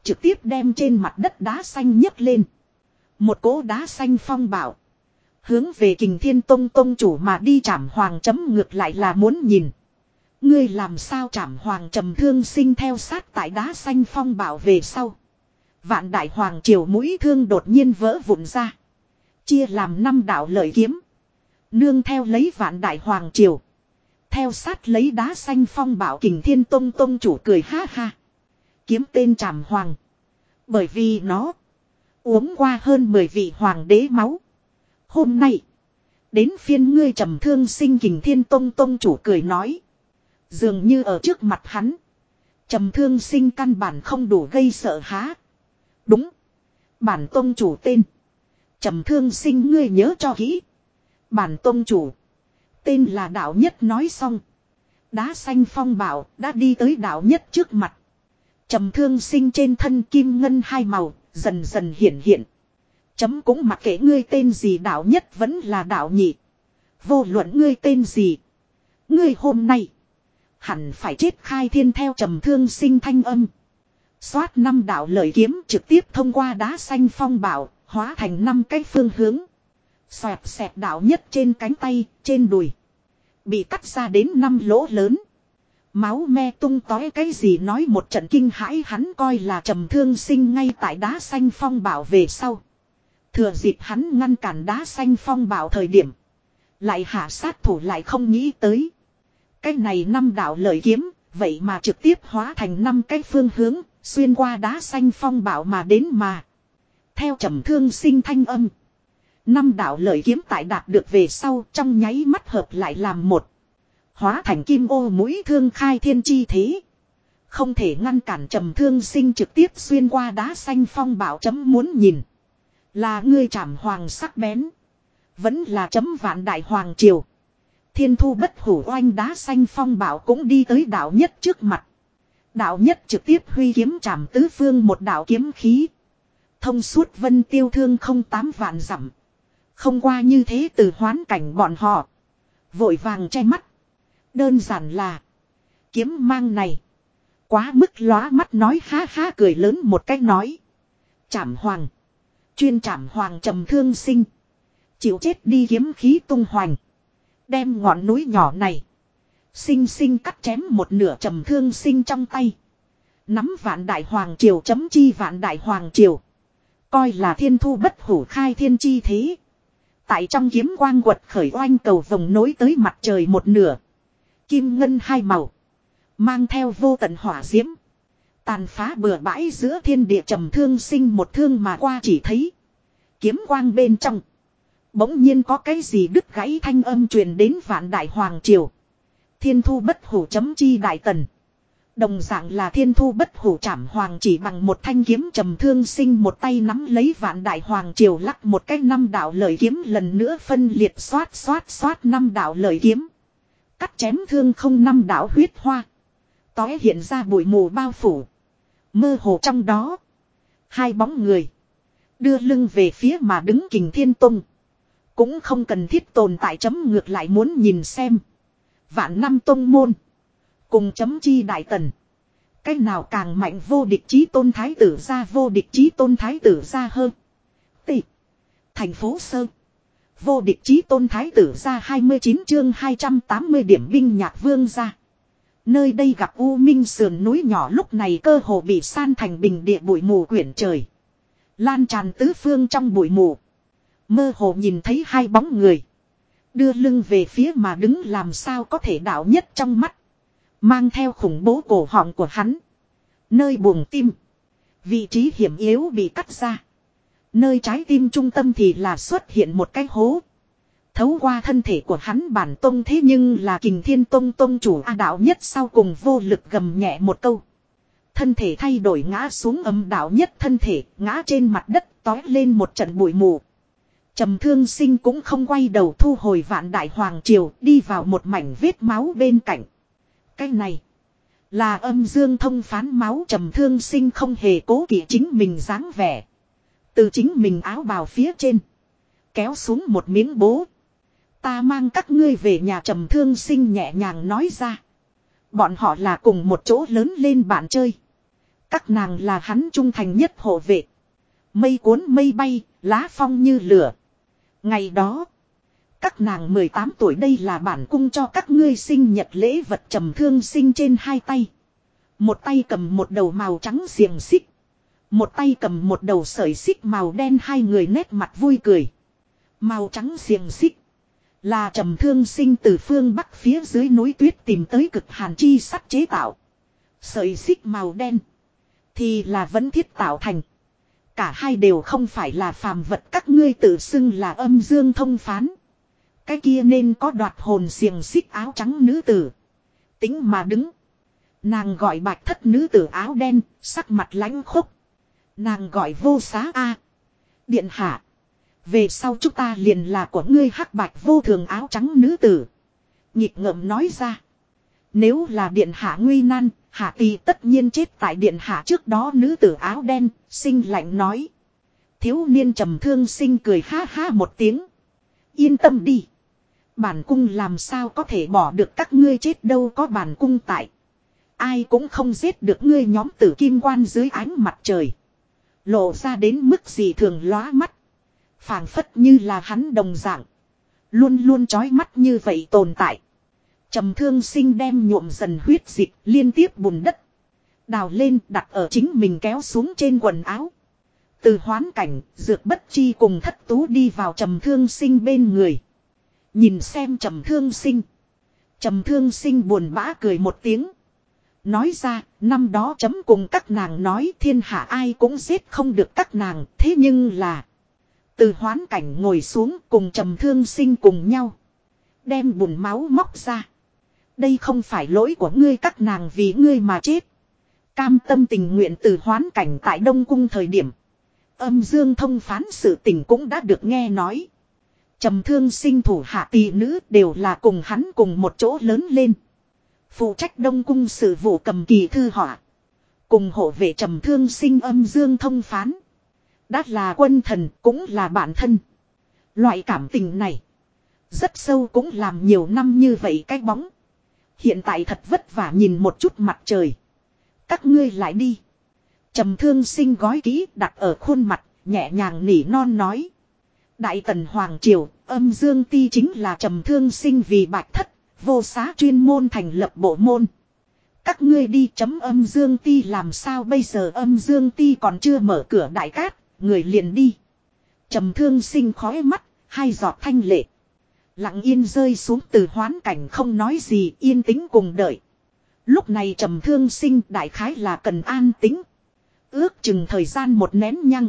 A: Trực tiếp đem trên mặt đất đá xanh nhấc lên. Một cỗ đá xanh phong bảo. Hướng về kình thiên tông tông chủ mà đi chảm hoàng chấm ngược lại là muốn nhìn. Ngươi làm sao chảm hoàng trầm thương sinh theo sát tại đá xanh phong bảo về sau. Vạn đại hoàng triều mũi thương đột nhiên vỡ vụn ra. Chia làm năm đạo lợi kiếm. Nương theo lấy vạn đại hoàng triều. Theo sát lấy đá xanh phong bảo kình thiên tông tông chủ cười ha ha. Kiếm tên trảm hoàng. Bởi vì nó. Uống qua hơn 10 vị hoàng đế máu. Hôm nay. Đến phiên ngươi trầm thương sinh kình thiên tông tông chủ cười nói. Dường như ở trước mặt hắn. trầm thương sinh căn bản không đủ gây sợ há. Đúng. Bản tông chủ tên. trầm thương sinh ngươi nhớ cho kỹ. Bản tông chủ. Tên là đạo nhất nói xong. Đá xanh phong bảo đã đi tới đạo nhất trước mặt. trầm thương sinh trên thân kim ngân hai màu, dần dần hiện hiện. Chấm cũng mặc kệ ngươi tên gì đạo nhất vẫn là đạo nhị. Vô luận ngươi tên gì. Ngươi hôm nay. Hẳn phải chết khai thiên theo trầm thương sinh thanh âm. Xoát năm đạo lợi kiếm trực tiếp thông qua đá xanh phong bảo, hóa thành năm cái phương hướng. Xoẹt xẹt đạo nhất trên cánh tay, trên đùi. Bị cắt ra đến năm lỗ lớn. Máu me tung tói cái gì nói một trận kinh hãi hắn coi là trầm thương sinh ngay tại đá xanh phong bảo về sau. Thừa dịp hắn ngăn cản đá xanh phong bảo thời điểm. Lại hạ sát thủ lại không nghĩ tới. Cái này năm đạo lợi kiếm, vậy mà trực tiếp hóa thành năm cái phương hướng, xuyên qua đá xanh phong bảo mà đến mà. Theo trầm thương sinh thanh âm. Năm đạo lợi kiếm tại đạt được về sau trong nháy mắt hợp lại làm một. Hóa thành kim ô mũi thương khai thiên chi thế. Không thể ngăn cản trầm thương sinh trực tiếp xuyên qua đá xanh phong bảo chấm muốn nhìn. Là ngươi trảm hoàng sắc bén. Vẫn là chấm vạn đại hoàng triều. Thiên thu bất hủ oanh đá xanh phong bảo cũng đi tới đạo nhất trước mặt. Đạo nhất trực tiếp huy kiếm chạm tứ phương một đạo kiếm khí. Thông suốt vân tiêu thương không tám vạn dặm Không qua như thế từ hoán cảnh bọn họ. Vội vàng che mắt. Đơn giản là. Kiếm mang này. Quá mức lóa mắt nói ha ha cười lớn một cách nói. Chảm hoàng. Chuyên chảm hoàng trầm thương sinh. Chịu chết đi kiếm khí tung hoành. Đem ngọn núi nhỏ này. Sinh sinh cắt chém một nửa trầm thương sinh trong tay. Nắm vạn đại hoàng triều chấm chi vạn đại hoàng triều. Coi là thiên thu bất hủ khai thiên chi thế. Tại trong kiếm quang quật khởi oanh cầu vòng nối tới mặt trời một nửa. Kim ngân hai màu. Mang theo vô tận hỏa diễm. Tàn phá bừa bãi giữa thiên địa trầm thương sinh một thương mà qua chỉ thấy. Kiếm quang bên trong. Bỗng nhiên có cái gì đứt gãy thanh âm truyền đến vạn đại hoàng triều. Thiên thu bất hủ chấm chi đại tần. Đồng dạng là thiên thu bất hủ chảm hoàng chỉ bằng một thanh kiếm trầm thương sinh một tay nắm lấy vạn đại hoàng triều lắc một cái năm đạo lời kiếm lần nữa phân liệt xoát xoát xoát năm đạo lời kiếm. Cắt chém thương không năm đạo huyết hoa. Tói hiện ra bụi mù bao phủ. Mơ hồ trong đó. Hai bóng người. Đưa lưng về phía mà đứng kình thiên tông. Cũng không cần thiết tồn tại chấm ngược lại muốn nhìn xem. Vạn năm tông môn. Cùng chấm chi đại tần. Cách nào càng mạnh vô địch chí tôn thái tử ra vô địch chí tôn thái tử ra hơn. Tị. Thành phố sơn Vô địch chí tôn thái tử ra 29 chương 280 điểm binh nhạc vương ra. Nơi đây gặp U Minh sườn núi nhỏ lúc này cơ hồ bị san thành bình địa bụi mù quyển trời. Lan tràn tứ phương trong bụi mù. Mơ hồ nhìn thấy hai bóng người. Đưa lưng về phía mà đứng làm sao có thể đạo nhất trong mắt. Mang theo khủng bố cổ họng của hắn. Nơi buồng tim. Vị trí hiểm yếu bị cắt ra. Nơi trái tim trung tâm thì là xuất hiện một cái hố. Thấu qua thân thể của hắn bản tông thế nhưng là kình thiên tông tông chủ A đạo nhất sau cùng vô lực gầm nhẹ một câu. Thân thể thay đổi ngã xuống âm đạo nhất thân thể, ngã trên mặt đất tói lên một trận bụi mù. Trầm thương sinh cũng không quay đầu thu hồi vạn đại hoàng triều đi vào một mảnh vết máu bên cạnh. Cái này là âm dương thông phán máu trầm thương sinh không hề cố kỵ chính mình dáng vẻ. Từ chính mình áo bào phía trên. Kéo xuống một miếng bố. Ta mang các ngươi về nhà trầm thương sinh nhẹ nhàng nói ra. Bọn họ là cùng một chỗ lớn lên bạn chơi. Các nàng là hắn trung thành nhất hộ vệ. Mây cuốn mây bay, lá phong như lửa. Ngày đó, các nàng 18 tuổi đây là bản cung cho các ngươi sinh nhật lễ vật trầm thương sinh trên hai tay. Một tay cầm một đầu màu trắng xiềng xích. Một tay cầm một đầu sợi xích màu đen hai người nét mặt vui cười. Màu trắng xiềng xích. Là trầm thương sinh từ phương bắc phía dưới núi tuyết tìm tới cực hàn chi sắt chế tạo. Sợi xích màu đen. Thì là vẫn thiết tạo thành. Cả hai đều không phải là phàm vật các ngươi tự xưng là âm dương thông phán. Cái kia nên có đoạt hồn xiềng xích áo trắng nữ tử. Tính mà đứng. Nàng gọi bạch thất nữ tử áo đen, sắc mặt lãnh khốc. Nàng gọi vô xá A. Điện hạ. Về sau chúng ta liền là của ngươi hắc bạch vô thường áo trắng nữ tử. Nhịp ngậm nói ra. Nếu là điện hạ nguy nan, hạ tỳ tất nhiên chết tại điện hạ trước đó nữ tử áo đen, sinh lạnh nói. Thiếu niên trầm thương sinh cười ha ha một tiếng. Yên tâm đi. Bản cung làm sao có thể bỏ được các ngươi chết đâu có bản cung tại. Ai cũng không giết được ngươi nhóm tử kim quan dưới ánh mặt trời. Lộ ra đến mức gì thường lóa mắt phảng phất như là hắn đồng dạng. Luôn luôn trói mắt như vậy tồn tại trầm thương sinh đem nhuộm dần huyết dịch liên tiếp bùn đất. Đào lên đặt ở chính mình kéo xuống trên quần áo. Từ hoán cảnh, dược bất chi cùng thất tú đi vào trầm thương sinh bên người. Nhìn xem trầm thương sinh. Trầm thương sinh buồn bã cười một tiếng. Nói ra, năm đó chấm cùng các nàng nói thiên hạ ai cũng giết không được các nàng, thế nhưng là... Từ hoán cảnh ngồi xuống cùng trầm thương sinh cùng nhau. Đem bùn máu móc ra. Đây không phải lỗi của ngươi các nàng vì ngươi mà chết. Cam tâm tình nguyện từ hoán cảnh tại Đông Cung thời điểm. Âm dương thông phán sự tình cũng đã được nghe nói. Trầm thương sinh thủ hạ tỷ nữ đều là cùng hắn cùng một chỗ lớn lên. Phụ trách Đông Cung sự vụ cầm kỳ thư họa. cùng hộ vệ trầm thương sinh âm dương thông phán. Đã là quân thần cũng là bản thân. Loại cảm tình này. Rất sâu cũng làm nhiều năm như vậy cái bóng. Hiện tại thật vất vả nhìn một chút mặt trời. Các ngươi lại đi. Trầm thương sinh gói kỹ đặt ở khuôn mặt, nhẹ nhàng nỉ non nói. Đại tần Hoàng Triều, âm dương ti chính là trầm thương sinh vì bạch thất, vô xá chuyên môn thành lập bộ môn. Các ngươi đi chấm âm dương ti làm sao bây giờ âm dương ti còn chưa mở cửa đại cát, người liền đi. Trầm thương sinh khói mắt, hai giọt thanh lệ. Lặng yên rơi xuống từ hoán cảnh không nói gì, yên tĩnh cùng đợi. Lúc này trầm thương sinh đại khái là cần an tĩnh. Ước chừng thời gian một nén nhăng.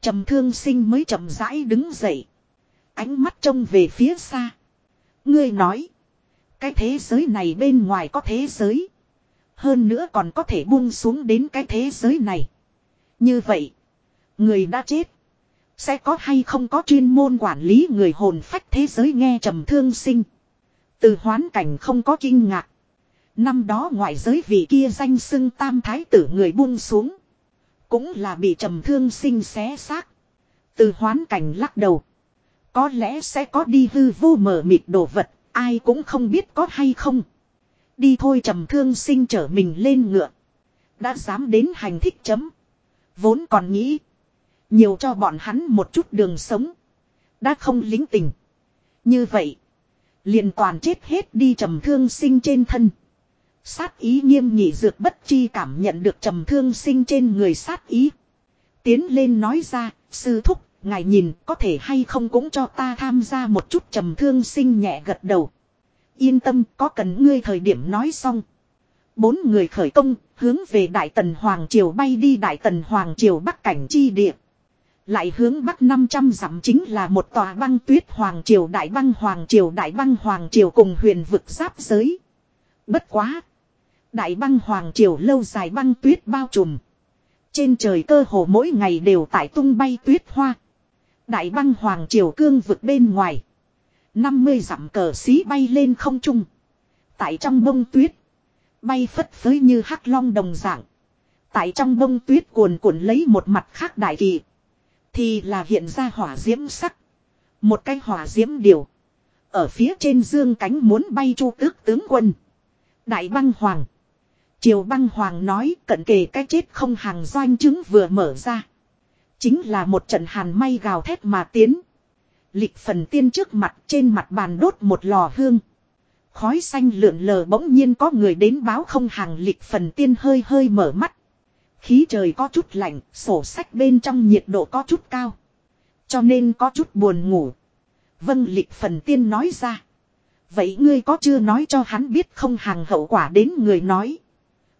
A: Trầm thương sinh mới chậm rãi đứng dậy. Ánh mắt trông về phía xa. Ngươi nói. Cái thế giới này bên ngoài có thế giới. Hơn nữa còn có thể buông xuống đến cái thế giới này. Như vậy. Người đã chết. Sẽ có hay không có chuyên môn quản lý người hồn phách thế giới nghe trầm thương sinh. Từ hoán cảnh không có kinh ngạc. Năm đó ngoại giới vị kia danh xưng tam thái tử người buông xuống. Cũng là bị trầm thương sinh xé xác. Từ hoán cảnh lắc đầu. Có lẽ sẽ có đi hư vô mở mịt đồ vật, ai cũng không biết có hay không. Đi thôi trầm thương sinh trở mình lên ngựa. Đã dám đến hành thích chấm. Vốn còn nghĩ. Nhiều cho bọn hắn một chút đường sống. Đã không lính tình. Như vậy. liền toàn chết hết đi trầm thương sinh trên thân. Sát ý nghiêm nghị dược bất chi cảm nhận được trầm thương sinh trên người sát ý. Tiến lên nói ra, sư thúc, ngài nhìn có thể hay không cũng cho ta tham gia một chút trầm thương sinh nhẹ gật đầu. Yên tâm có cần ngươi thời điểm nói xong. Bốn người khởi công, hướng về Đại Tần Hoàng Triều bay đi Đại Tần Hoàng Triều Bắc Cảnh Chi Địa. Lại hướng Bắc 500 dặm chính là một tòa băng tuyết Hoàng Triều, Đại băng Hoàng Triều, Đại băng Hoàng Triều cùng huyền vực giáp giới. Bất quá. Đại băng Hoàng Triều lâu dài băng tuyết bao trùm. Trên trời cơ hồ mỗi ngày đều tải tung bay tuyết hoa. Đại băng Hoàng Triều cương vực bên ngoài. 50 dặm cờ xí bay lên không trung. Tại trong bông tuyết. Bay phất phới như hắc long đồng dạng. Tại trong bông tuyết cuồn cuộn lấy một mặt khác đại kỳ. Thì là hiện ra hỏa diễm sắc. Một cái hỏa diễm điều. Ở phía trên dương cánh muốn bay chu tước tướng quân. Đại băng hoàng. Triều băng hoàng nói cận kề cái chết không hàng doanh chứng vừa mở ra. Chính là một trận hàn may gào thét mà tiến. Lịch phần tiên trước mặt trên mặt bàn đốt một lò hương. Khói xanh lượn lờ bỗng nhiên có người đến báo không hàng lịch phần tiên hơi hơi mở mắt. Khí trời có chút lạnh, sổ sách bên trong nhiệt độ có chút cao. Cho nên có chút buồn ngủ. Vâng lịch phần tiên nói ra. Vậy ngươi có chưa nói cho hắn biết không hàng hậu quả đến người nói.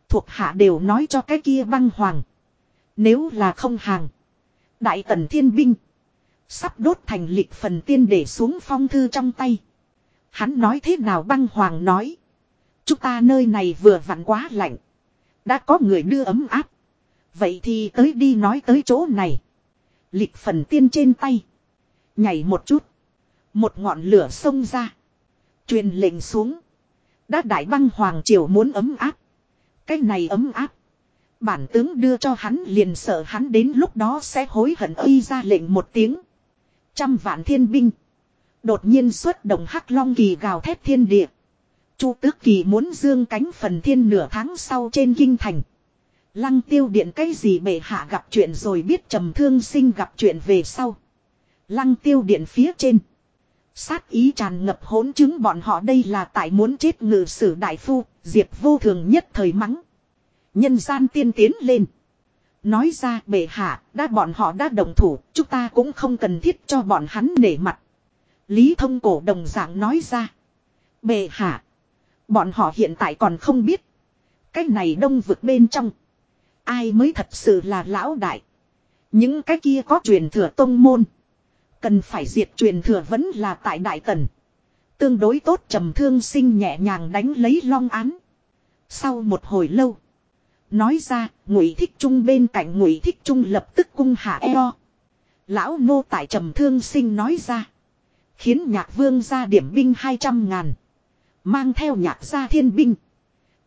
A: Thuộc hạ đều nói cho cái kia băng hoàng. Nếu là không hàng. Đại tần thiên binh. Sắp đốt thành lịch phần tiên để xuống phong thư trong tay. Hắn nói thế nào băng hoàng nói. Chúng ta nơi này vừa vặn quá lạnh. Đã có người đưa ấm áp. Vậy thì tới đi nói tới chỗ này. Lịch phần tiên trên tay. Nhảy một chút. Một ngọn lửa xông ra. Truyền lệnh xuống. Đã đại băng hoàng triều muốn ấm áp. Cái này ấm áp. Bản tướng đưa cho hắn liền sợ hắn đến lúc đó sẽ hối hận y ra lệnh một tiếng. Trăm vạn thiên binh. Đột nhiên xuất động hắc long kỳ gào thét thiên địa. Chu tước kỳ muốn dương cánh phần thiên nửa tháng sau trên kinh thành. Lăng tiêu điện cái gì bệ hạ gặp chuyện rồi biết trầm thương sinh gặp chuyện về sau. Lăng tiêu điện phía trên. Sát ý tràn ngập hỗn chứng bọn họ đây là tại muốn chết ngự sử đại phu, diệp vô thường nhất thời mắng. Nhân gian tiên tiến lên. Nói ra bệ hạ, đã bọn họ đã đồng thủ, chúng ta cũng không cần thiết cho bọn hắn nể mặt. Lý thông cổ đồng dạng nói ra. Bệ hạ, bọn họ hiện tại còn không biết. Cái này đông vực bên trong. Ai mới thật sự là lão đại. Những cái kia có truyền thừa tông môn. Cần phải diệt truyền thừa vẫn là tại Đại Tần. Tương đối tốt trầm thương sinh nhẹ nhàng đánh lấy long án. Sau một hồi lâu. Nói ra, ngụy thích trung bên cạnh ngụy thích trung lập tức cung hạ eo. Lão nô tại trầm thương sinh nói ra. Khiến nhạc vương ra điểm binh 200 ngàn. Mang theo nhạc gia thiên binh.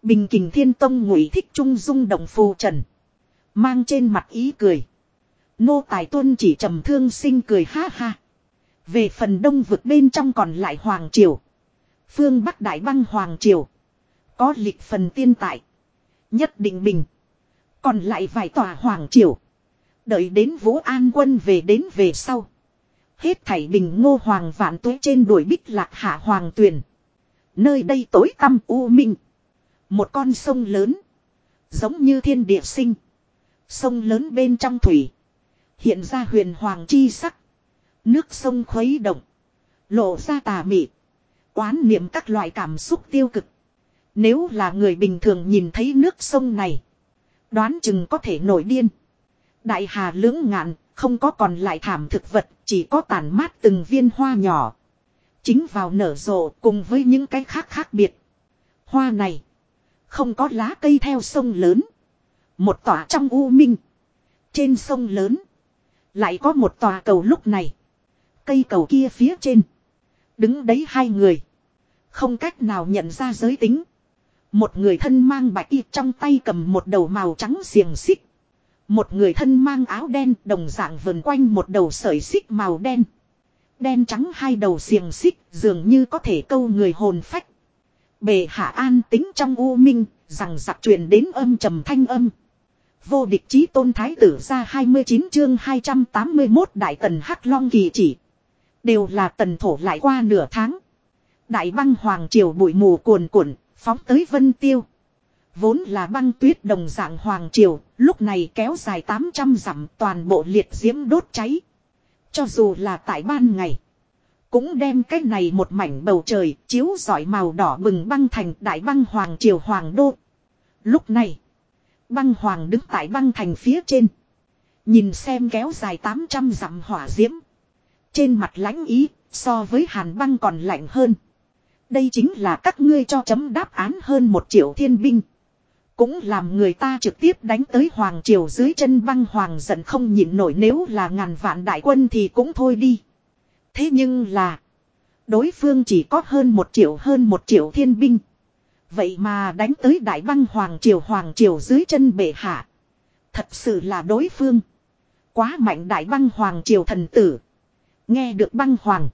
A: Bình kình thiên tông ngụy thích trung dung động phù trần. Mang trên mặt ý cười. Nô tài tuân chỉ trầm thương sinh cười ha ha. Về phần đông vực bên trong còn lại Hoàng Triều. Phương Bắc Đại băng Hoàng Triều. Có lịch phần tiên tại. Nhất định bình. Còn lại vài tòa Hoàng Triều. Đợi đến Vũ An quân về đến về sau. Hết thảy bình ngô hoàng vạn tuế trên đuổi bích lạc hạ hoàng tuyền. Nơi đây tối tăm u minh. Một con sông lớn. Giống như thiên địa sinh. Sông lớn bên trong thủy. Hiện ra huyền hoàng chi sắc. Nước sông khuấy động. Lộ ra tà mị. Quán niệm các loại cảm xúc tiêu cực. Nếu là người bình thường nhìn thấy nước sông này. Đoán chừng có thể nổi điên. Đại hà lưỡng ngạn, không có còn lại thảm thực vật, chỉ có tàn mát từng viên hoa nhỏ. Chính vào nở rộ cùng với những cái khác khác biệt. Hoa này, không có lá cây theo sông lớn. Một tòa trong u minh. Trên sông lớn, lại có một tòa cầu lúc này. Cây cầu kia phía trên, đứng đấy hai người. Không cách nào nhận ra giới tính. Một người thân mang bạch y trong tay cầm một đầu màu trắng xiềng xích. Một người thân mang áo đen đồng dạng vần quanh một đầu sợi xích màu đen. Đen trắng hai đầu xiềng xích dường như có thể câu người hồn phách. Bề hạ an tính trong u minh, rằng giặc truyền đến âm trầm thanh âm. Vô địch chí tôn thái tử ra 29 chương 281 đại tần hắc long kỳ chỉ. Đều là tần thổ lại qua nửa tháng. Đại băng hoàng triều bụi mù cuồn cuộn, phóng tới vân tiêu. Vốn là băng tuyết đồng dạng hoàng triều, lúc này kéo dài 800 dặm toàn bộ liệt diễm đốt cháy. Cho dù là tại ban ngày, cũng đem cái này một mảnh bầu trời chiếu rọi màu đỏ bừng băng thành đại băng hoàng triều hoàng đô. Lúc này, băng hoàng đứng tại băng thành phía trên. Nhìn xem kéo dài 800 dặm hỏa diễm. Trên mặt lãnh ý, so với hàn băng còn lạnh hơn. Đây chính là các ngươi cho chấm đáp án hơn một triệu thiên binh. Cũng làm người ta trực tiếp đánh tới Hoàng Triều dưới chân băng Hoàng giận không nhịn nổi nếu là ngàn vạn đại quân thì cũng thôi đi. Thế nhưng là. Đối phương chỉ có hơn một triệu hơn một triệu thiên binh. Vậy mà đánh tới đại băng Hoàng Triều Hoàng Triều dưới chân bệ hạ. Thật sự là đối phương. Quá mạnh đại băng Hoàng Triều thần tử. Nghe được băng Hoàng.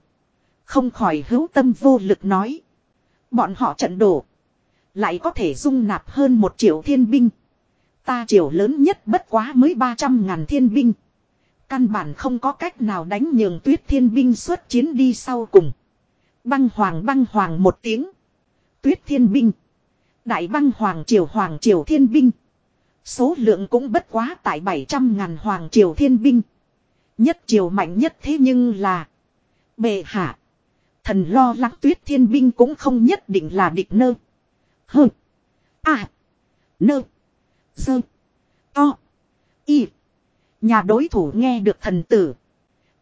A: Không khỏi hữu tâm vô lực nói. Bọn họ trận đổ. Lại có thể dung nạp hơn một triệu thiên binh. Ta triều lớn nhất bất quá mới 300 ngàn thiên binh. Căn bản không có cách nào đánh nhường tuyết thiên binh xuất chiến đi sau cùng. Băng hoàng băng hoàng một tiếng. Tuyết thiên binh. Đại băng hoàng triều hoàng triều thiên binh. Số lượng cũng bất quá tại 700 ngàn hoàng triều thiên binh. Nhất triều mạnh nhất thế nhưng là. Bệ hạ. Thần lo lắng tuyết thiên binh cũng không nhất định là địch nơ. Hơ. À. Nơ. Dơ. To. Y. Nhà đối thủ nghe được thần tử.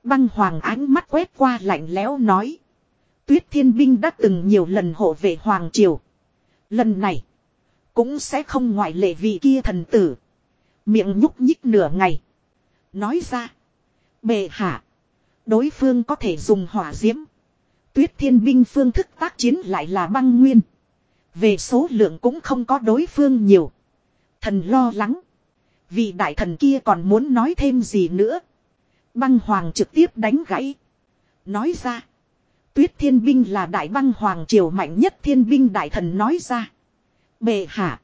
A: Băng hoàng ánh mắt quét qua lạnh lẽo nói. Tuyết thiên binh đã từng nhiều lần hộ vệ hoàng triều. Lần này. Cũng sẽ không ngoại lệ vị kia thần tử. Miệng nhúc nhích nửa ngày. Nói ra. Bệ hạ. Đối phương có thể dùng hỏa diễm. Tuyết thiên binh phương thức tác chiến lại là băng nguyên. Về số lượng cũng không có đối phương nhiều. Thần lo lắng. Vì đại thần kia còn muốn nói thêm gì nữa. Băng hoàng trực tiếp đánh gãy. Nói ra. Tuyết thiên binh là đại băng hoàng triều mạnh nhất thiên binh đại thần nói ra. Bệ hạ.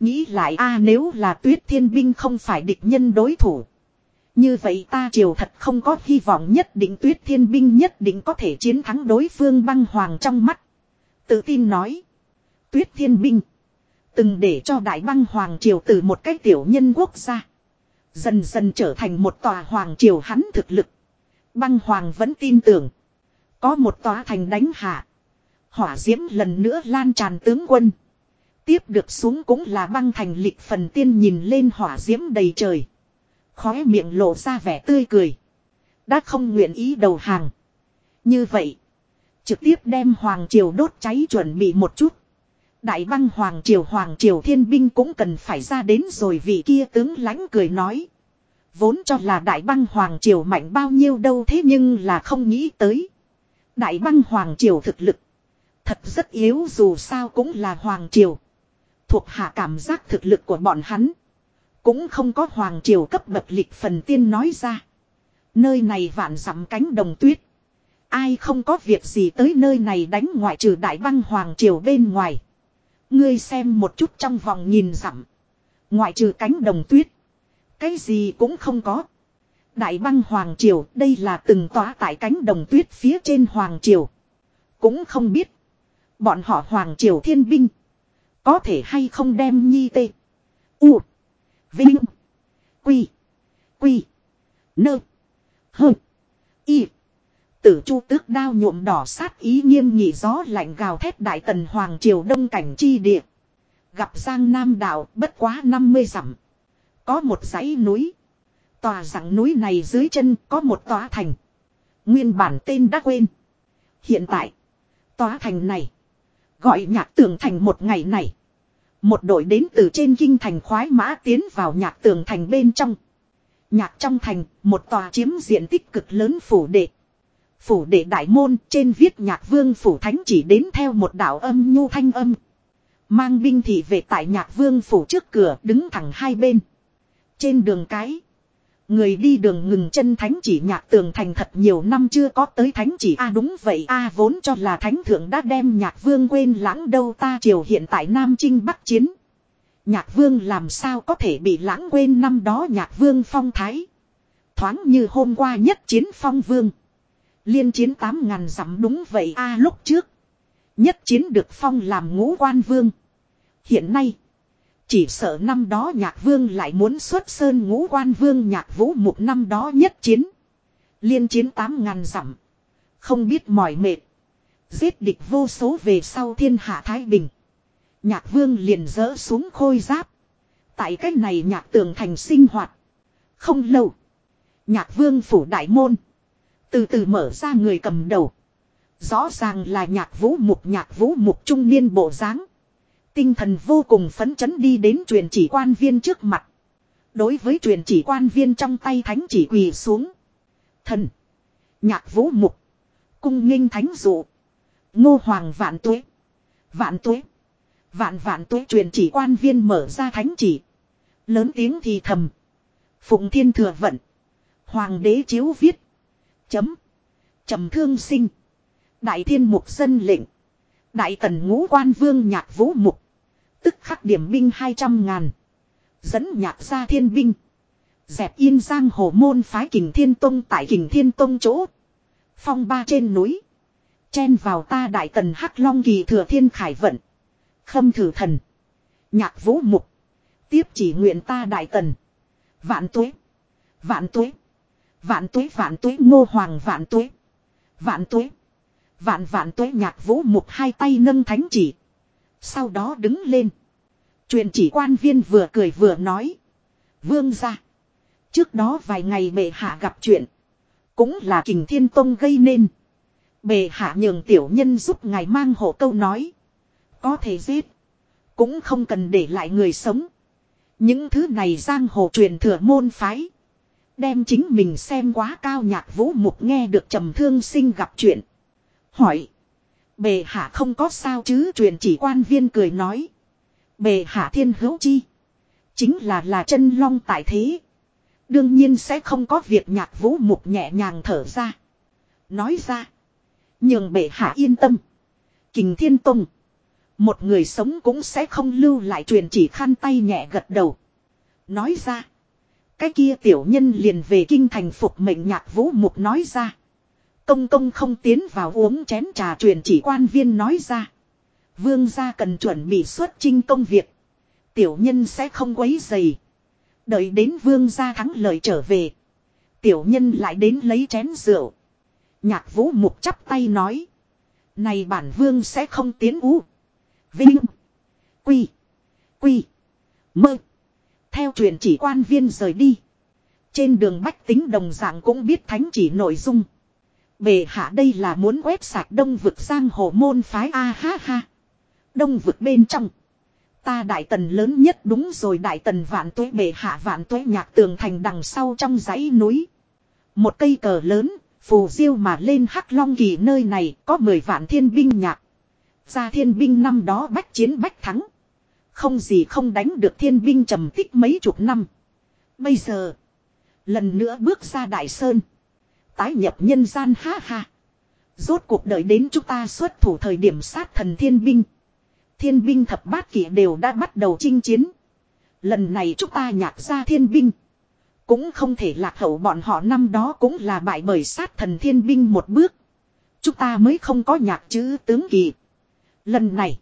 A: Nghĩ lại a à, nếu là tuyết thiên binh không phải địch nhân đối thủ. Như vậy ta triều thật không có hy vọng nhất định tuyết thiên binh nhất định có thể chiến thắng đối phương băng hoàng trong mắt. Tự tin nói. Tuyết thiên binh. Từng để cho đại băng hoàng triều từ một cái tiểu nhân quốc gia. Dần dần trở thành một tòa hoàng triều hắn thực lực. Băng hoàng vẫn tin tưởng. Có một tòa thành đánh hạ. Hỏa diễm lần nữa lan tràn tướng quân. Tiếp được xuống cũng là băng thành lịch phần tiên nhìn lên hỏa diễm đầy trời. Khóe miệng lộ ra vẻ tươi cười. Đã không nguyện ý đầu hàng. Như vậy. Trực tiếp đem Hoàng Triều đốt cháy chuẩn bị một chút. Đại băng Hoàng Triều Hoàng Triều thiên binh cũng cần phải ra đến rồi vị kia tướng lãnh cười nói. Vốn cho là đại băng Hoàng Triều mạnh bao nhiêu đâu thế nhưng là không nghĩ tới. Đại băng Hoàng Triều thực lực. Thật rất yếu dù sao cũng là Hoàng Triều. Thuộc hạ cảm giác thực lực của bọn hắn. Cũng không có hoàng triều cấp bậc lịch phần tiên nói ra. Nơi này vạn dặm cánh đồng tuyết. Ai không có việc gì tới nơi này đánh ngoại trừ đại băng hoàng triều bên ngoài. Ngươi xem một chút trong vòng nhìn dặm. Ngoại trừ cánh đồng tuyết. Cái gì cũng không có. Đại băng Hoàng Triều, đây là từng tỏa tại cánh đồng tuyết phía trên Hoàng Triều. Cũng không biết. Bọn họ Hoàng Triều thiên binh. Có thể hay không đem nhi tê. U. Vinh. Quy. Quy. Nơ. Hơ. Y. Tử chu tước đao nhuộm đỏ sát ý nghiêm nghị gió lạnh gào thét đại tần Hoàng Triều đông cảnh chi địa. Gặp Giang Nam đảo bất quá 50 dặm. Có một dãy núi. Tòa dạng núi này dưới chân có một tòa thành. Nguyên bản tên đã quên. Hiện tại. Tòa thành này. Gọi nhạc tường thành một ngày này. Một đội đến từ trên kinh thành khoái mã tiến vào nhạc tường thành bên trong. Nhạc trong thành, một tòa chiếm diện tích cực lớn phủ đệ. Phủ đệ đại môn trên viết nhạc vương phủ thánh chỉ đến theo một đạo âm nhu thanh âm. Mang binh thị về tại nhạc vương phủ trước cửa đứng thẳng hai bên. Trên đường cái. Người đi đường ngừng chân thánh chỉ nhạc tường thành thật nhiều năm chưa có tới thánh chỉ a đúng vậy a vốn cho là thánh thượng đã đem nhạc vương quên lãng đâu ta triều hiện tại Nam Trinh Bắc Chiến. Nhạc vương làm sao có thể bị lãng quên năm đó nhạc vương phong thái. Thoáng như hôm qua nhất chiến phong vương. Liên chiến tám ngàn dặm đúng vậy a lúc trước. Nhất chiến được phong làm ngũ quan vương. Hiện nay. Chỉ sợ năm đó nhạc vương lại muốn xuất sơn ngũ quan vương nhạc vũ một năm đó nhất chiến. Liên chiến tám ngàn dặm. Không biết mỏi mệt. Giết địch vô số về sau thiên hạ Thái Bình. Nhạc vương liền dỡ xuống khôi giáp. Tại cách này nhạc tường thành sinh hoạt. Không lâu. Nhạc vương phủ đại môn. Từ từ mở ra người cầm đầu. Rõ ràng là nhạc vũ mục nhạc vũ mục trung niên bộ dáng Tinh thần vô cùng phấn chấn đi đến truyền chỉ quan viên trước mặt. Đối với truyền chỉ quan viên trong tay thánh chỉ quỳ xuống. Thần. Nhạc vũ mục. Cung nghênh thánh dụ. Ngô hoàng vạn tuế. Vạn tuế. Vạn vạn tuế truyền chỉ quan viên mở ra thánh chỉ. Lớn tiếng thì thầm. Phụng thiên thừa vận. Hoàng đế chiếu viết. Chấm. trầm thương sinh. Đại thiên mục dân lệnh. Đại tần ngũ quan vương nhạc vũ mục. Tức khắc điểm binh 200 ngàn. Dẫn nhạc ra thiên binh. Dẹp yên giang hồ môn phái kình thiên tông tại kình thiên tông chỗ. Phong ba trên núi. Chen vào ta đại tần hắc long kỳ thừa thiên khải vận. Khâm thử thần. Nhạc vũ mục. Tiếp chỉ nguyện ta đại tần. Vạn tuế. Vạn tuế. Vạn tuế vạn tuế, ngô hoàng vạn tuế. Vạn tuế. Vạn vạn tuế, nhạc vũ mục hai tay nâng thánh chỉ. Sau đó đứng lên. Truyền chỉ quan viên vừa cười vừa nói. Vương ra. Trước đó vài ngày bệ hạ gặp chuyện. Cũng là kình thiên tông gây nên. Bệ hạ nhường tiểu nhân giúp ngài mang hộ câu nói. Có thể giết. Cũng không cần để lại người sống. Những thứ này giang hồ truyền thừa môn phái. Đem chính mình xem quá cao nhạc vũ mục nghe được trầm thương sinh gặp chuyện. Hỏi. Bề hạ không có sao chứ, truyền chỉ quan viên cười nói. Bề hạ thiên hữu chi. Chính là là chân long tại thế. Đương nhiên sẽ không có việc nhạc vũ mục nhẹ nhàng thở ra. Nói ra. Nhường bệ hạ yên tâm. Kình thiên tông. Một người sống cũng sẽ không lưu lại truyền chỉ khăn tay nhẹ gật đầu. Nói ra. Cái kia tiểu nhân liền về kinh thành phục mệnh nhạc vũ mục nói ra. Công công không tiến vào uống chén trà truyền chỉ quan viên nói ra. Vương gia cần chuẩn bị xuất chinh công việc. Tiểu nhân sẽ không quấy dày. Đợi đến vương gia thắng lợi trở về. Tiểu nhân lại đến lấy chén rượu. Nhạc vũ mục chắp tay nói. Này bản vương sẽ không tiến ú. Vinh. Quy. Quy. Mơ. Theo truyền chỉ quan viên rời đi. Trên đường bách tính đồng dạng cũng biết thánh chỉ nội dung. Bề hạ đây là muốn quét sạch đông vực giang hồ môn phái a ha ha. Đông vực bên trong. Ta đại tần lớn nhất đúng rồi đại tần vạn tuế bề hạ vạn tuế nhạc tường thành đằng sau trong dãy núi. Một cây cờ lớn, phù diêu mà lên hắc long kỳ nơi này có mười vạn thiên binh nhạc. Ra thiên binh năm đó bách chiến bách thắng. Không gì không đánh được thiên binh trầm tích mấy chục năm. Bây giờ. Lần nữa bước ra đại sơn. Tái nhập nhân gian ha ha. Rốt cuộc đợi đến chúng ta xuất thủ thời điểm sát thần thiên binh. Thiên binh thập bát kỷ đều đã bắt đầu chinh chiến. Lần này chúng ta nhạc ra thiên binh. Cũng không thể lạc hậu bọn họ năm đó cũng là bại bởi sát thần thiên binh một bước. Chúng ta mới không có nhạc chữ tướng kỳ. Lần này.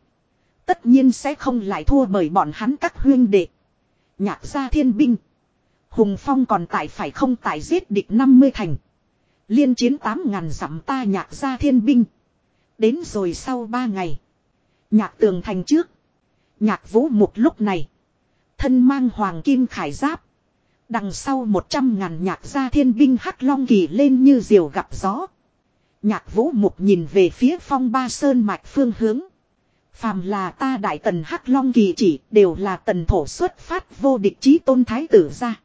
A: Tất nhiên sẽ không lại thua bởi bọn hắn các huyên đệ. Nhạc gia thiên binh. Hùng Phong còn tại phải không tại giết địch 50 thành. Liên chiến 8 ngàn dặm ta nhạc gia thiên binh. Đến rồi sau 3 ngày. Nhạc tường thành trước. Nhạc vũ một lúc này. Thân mang hoàng kim khải giáp. Đằng sau 100 ngàn nhạc gia thiên binh hắc long kỳ lên như diều gặp gió. Nhạc vũ mục nhìn về phía phong ba sơn mạch phương hướng. Phàm là ta đại tần hắc long kỳ chỉ đều là tần thổ xuất phát vô địch chí tôn thái tử ra.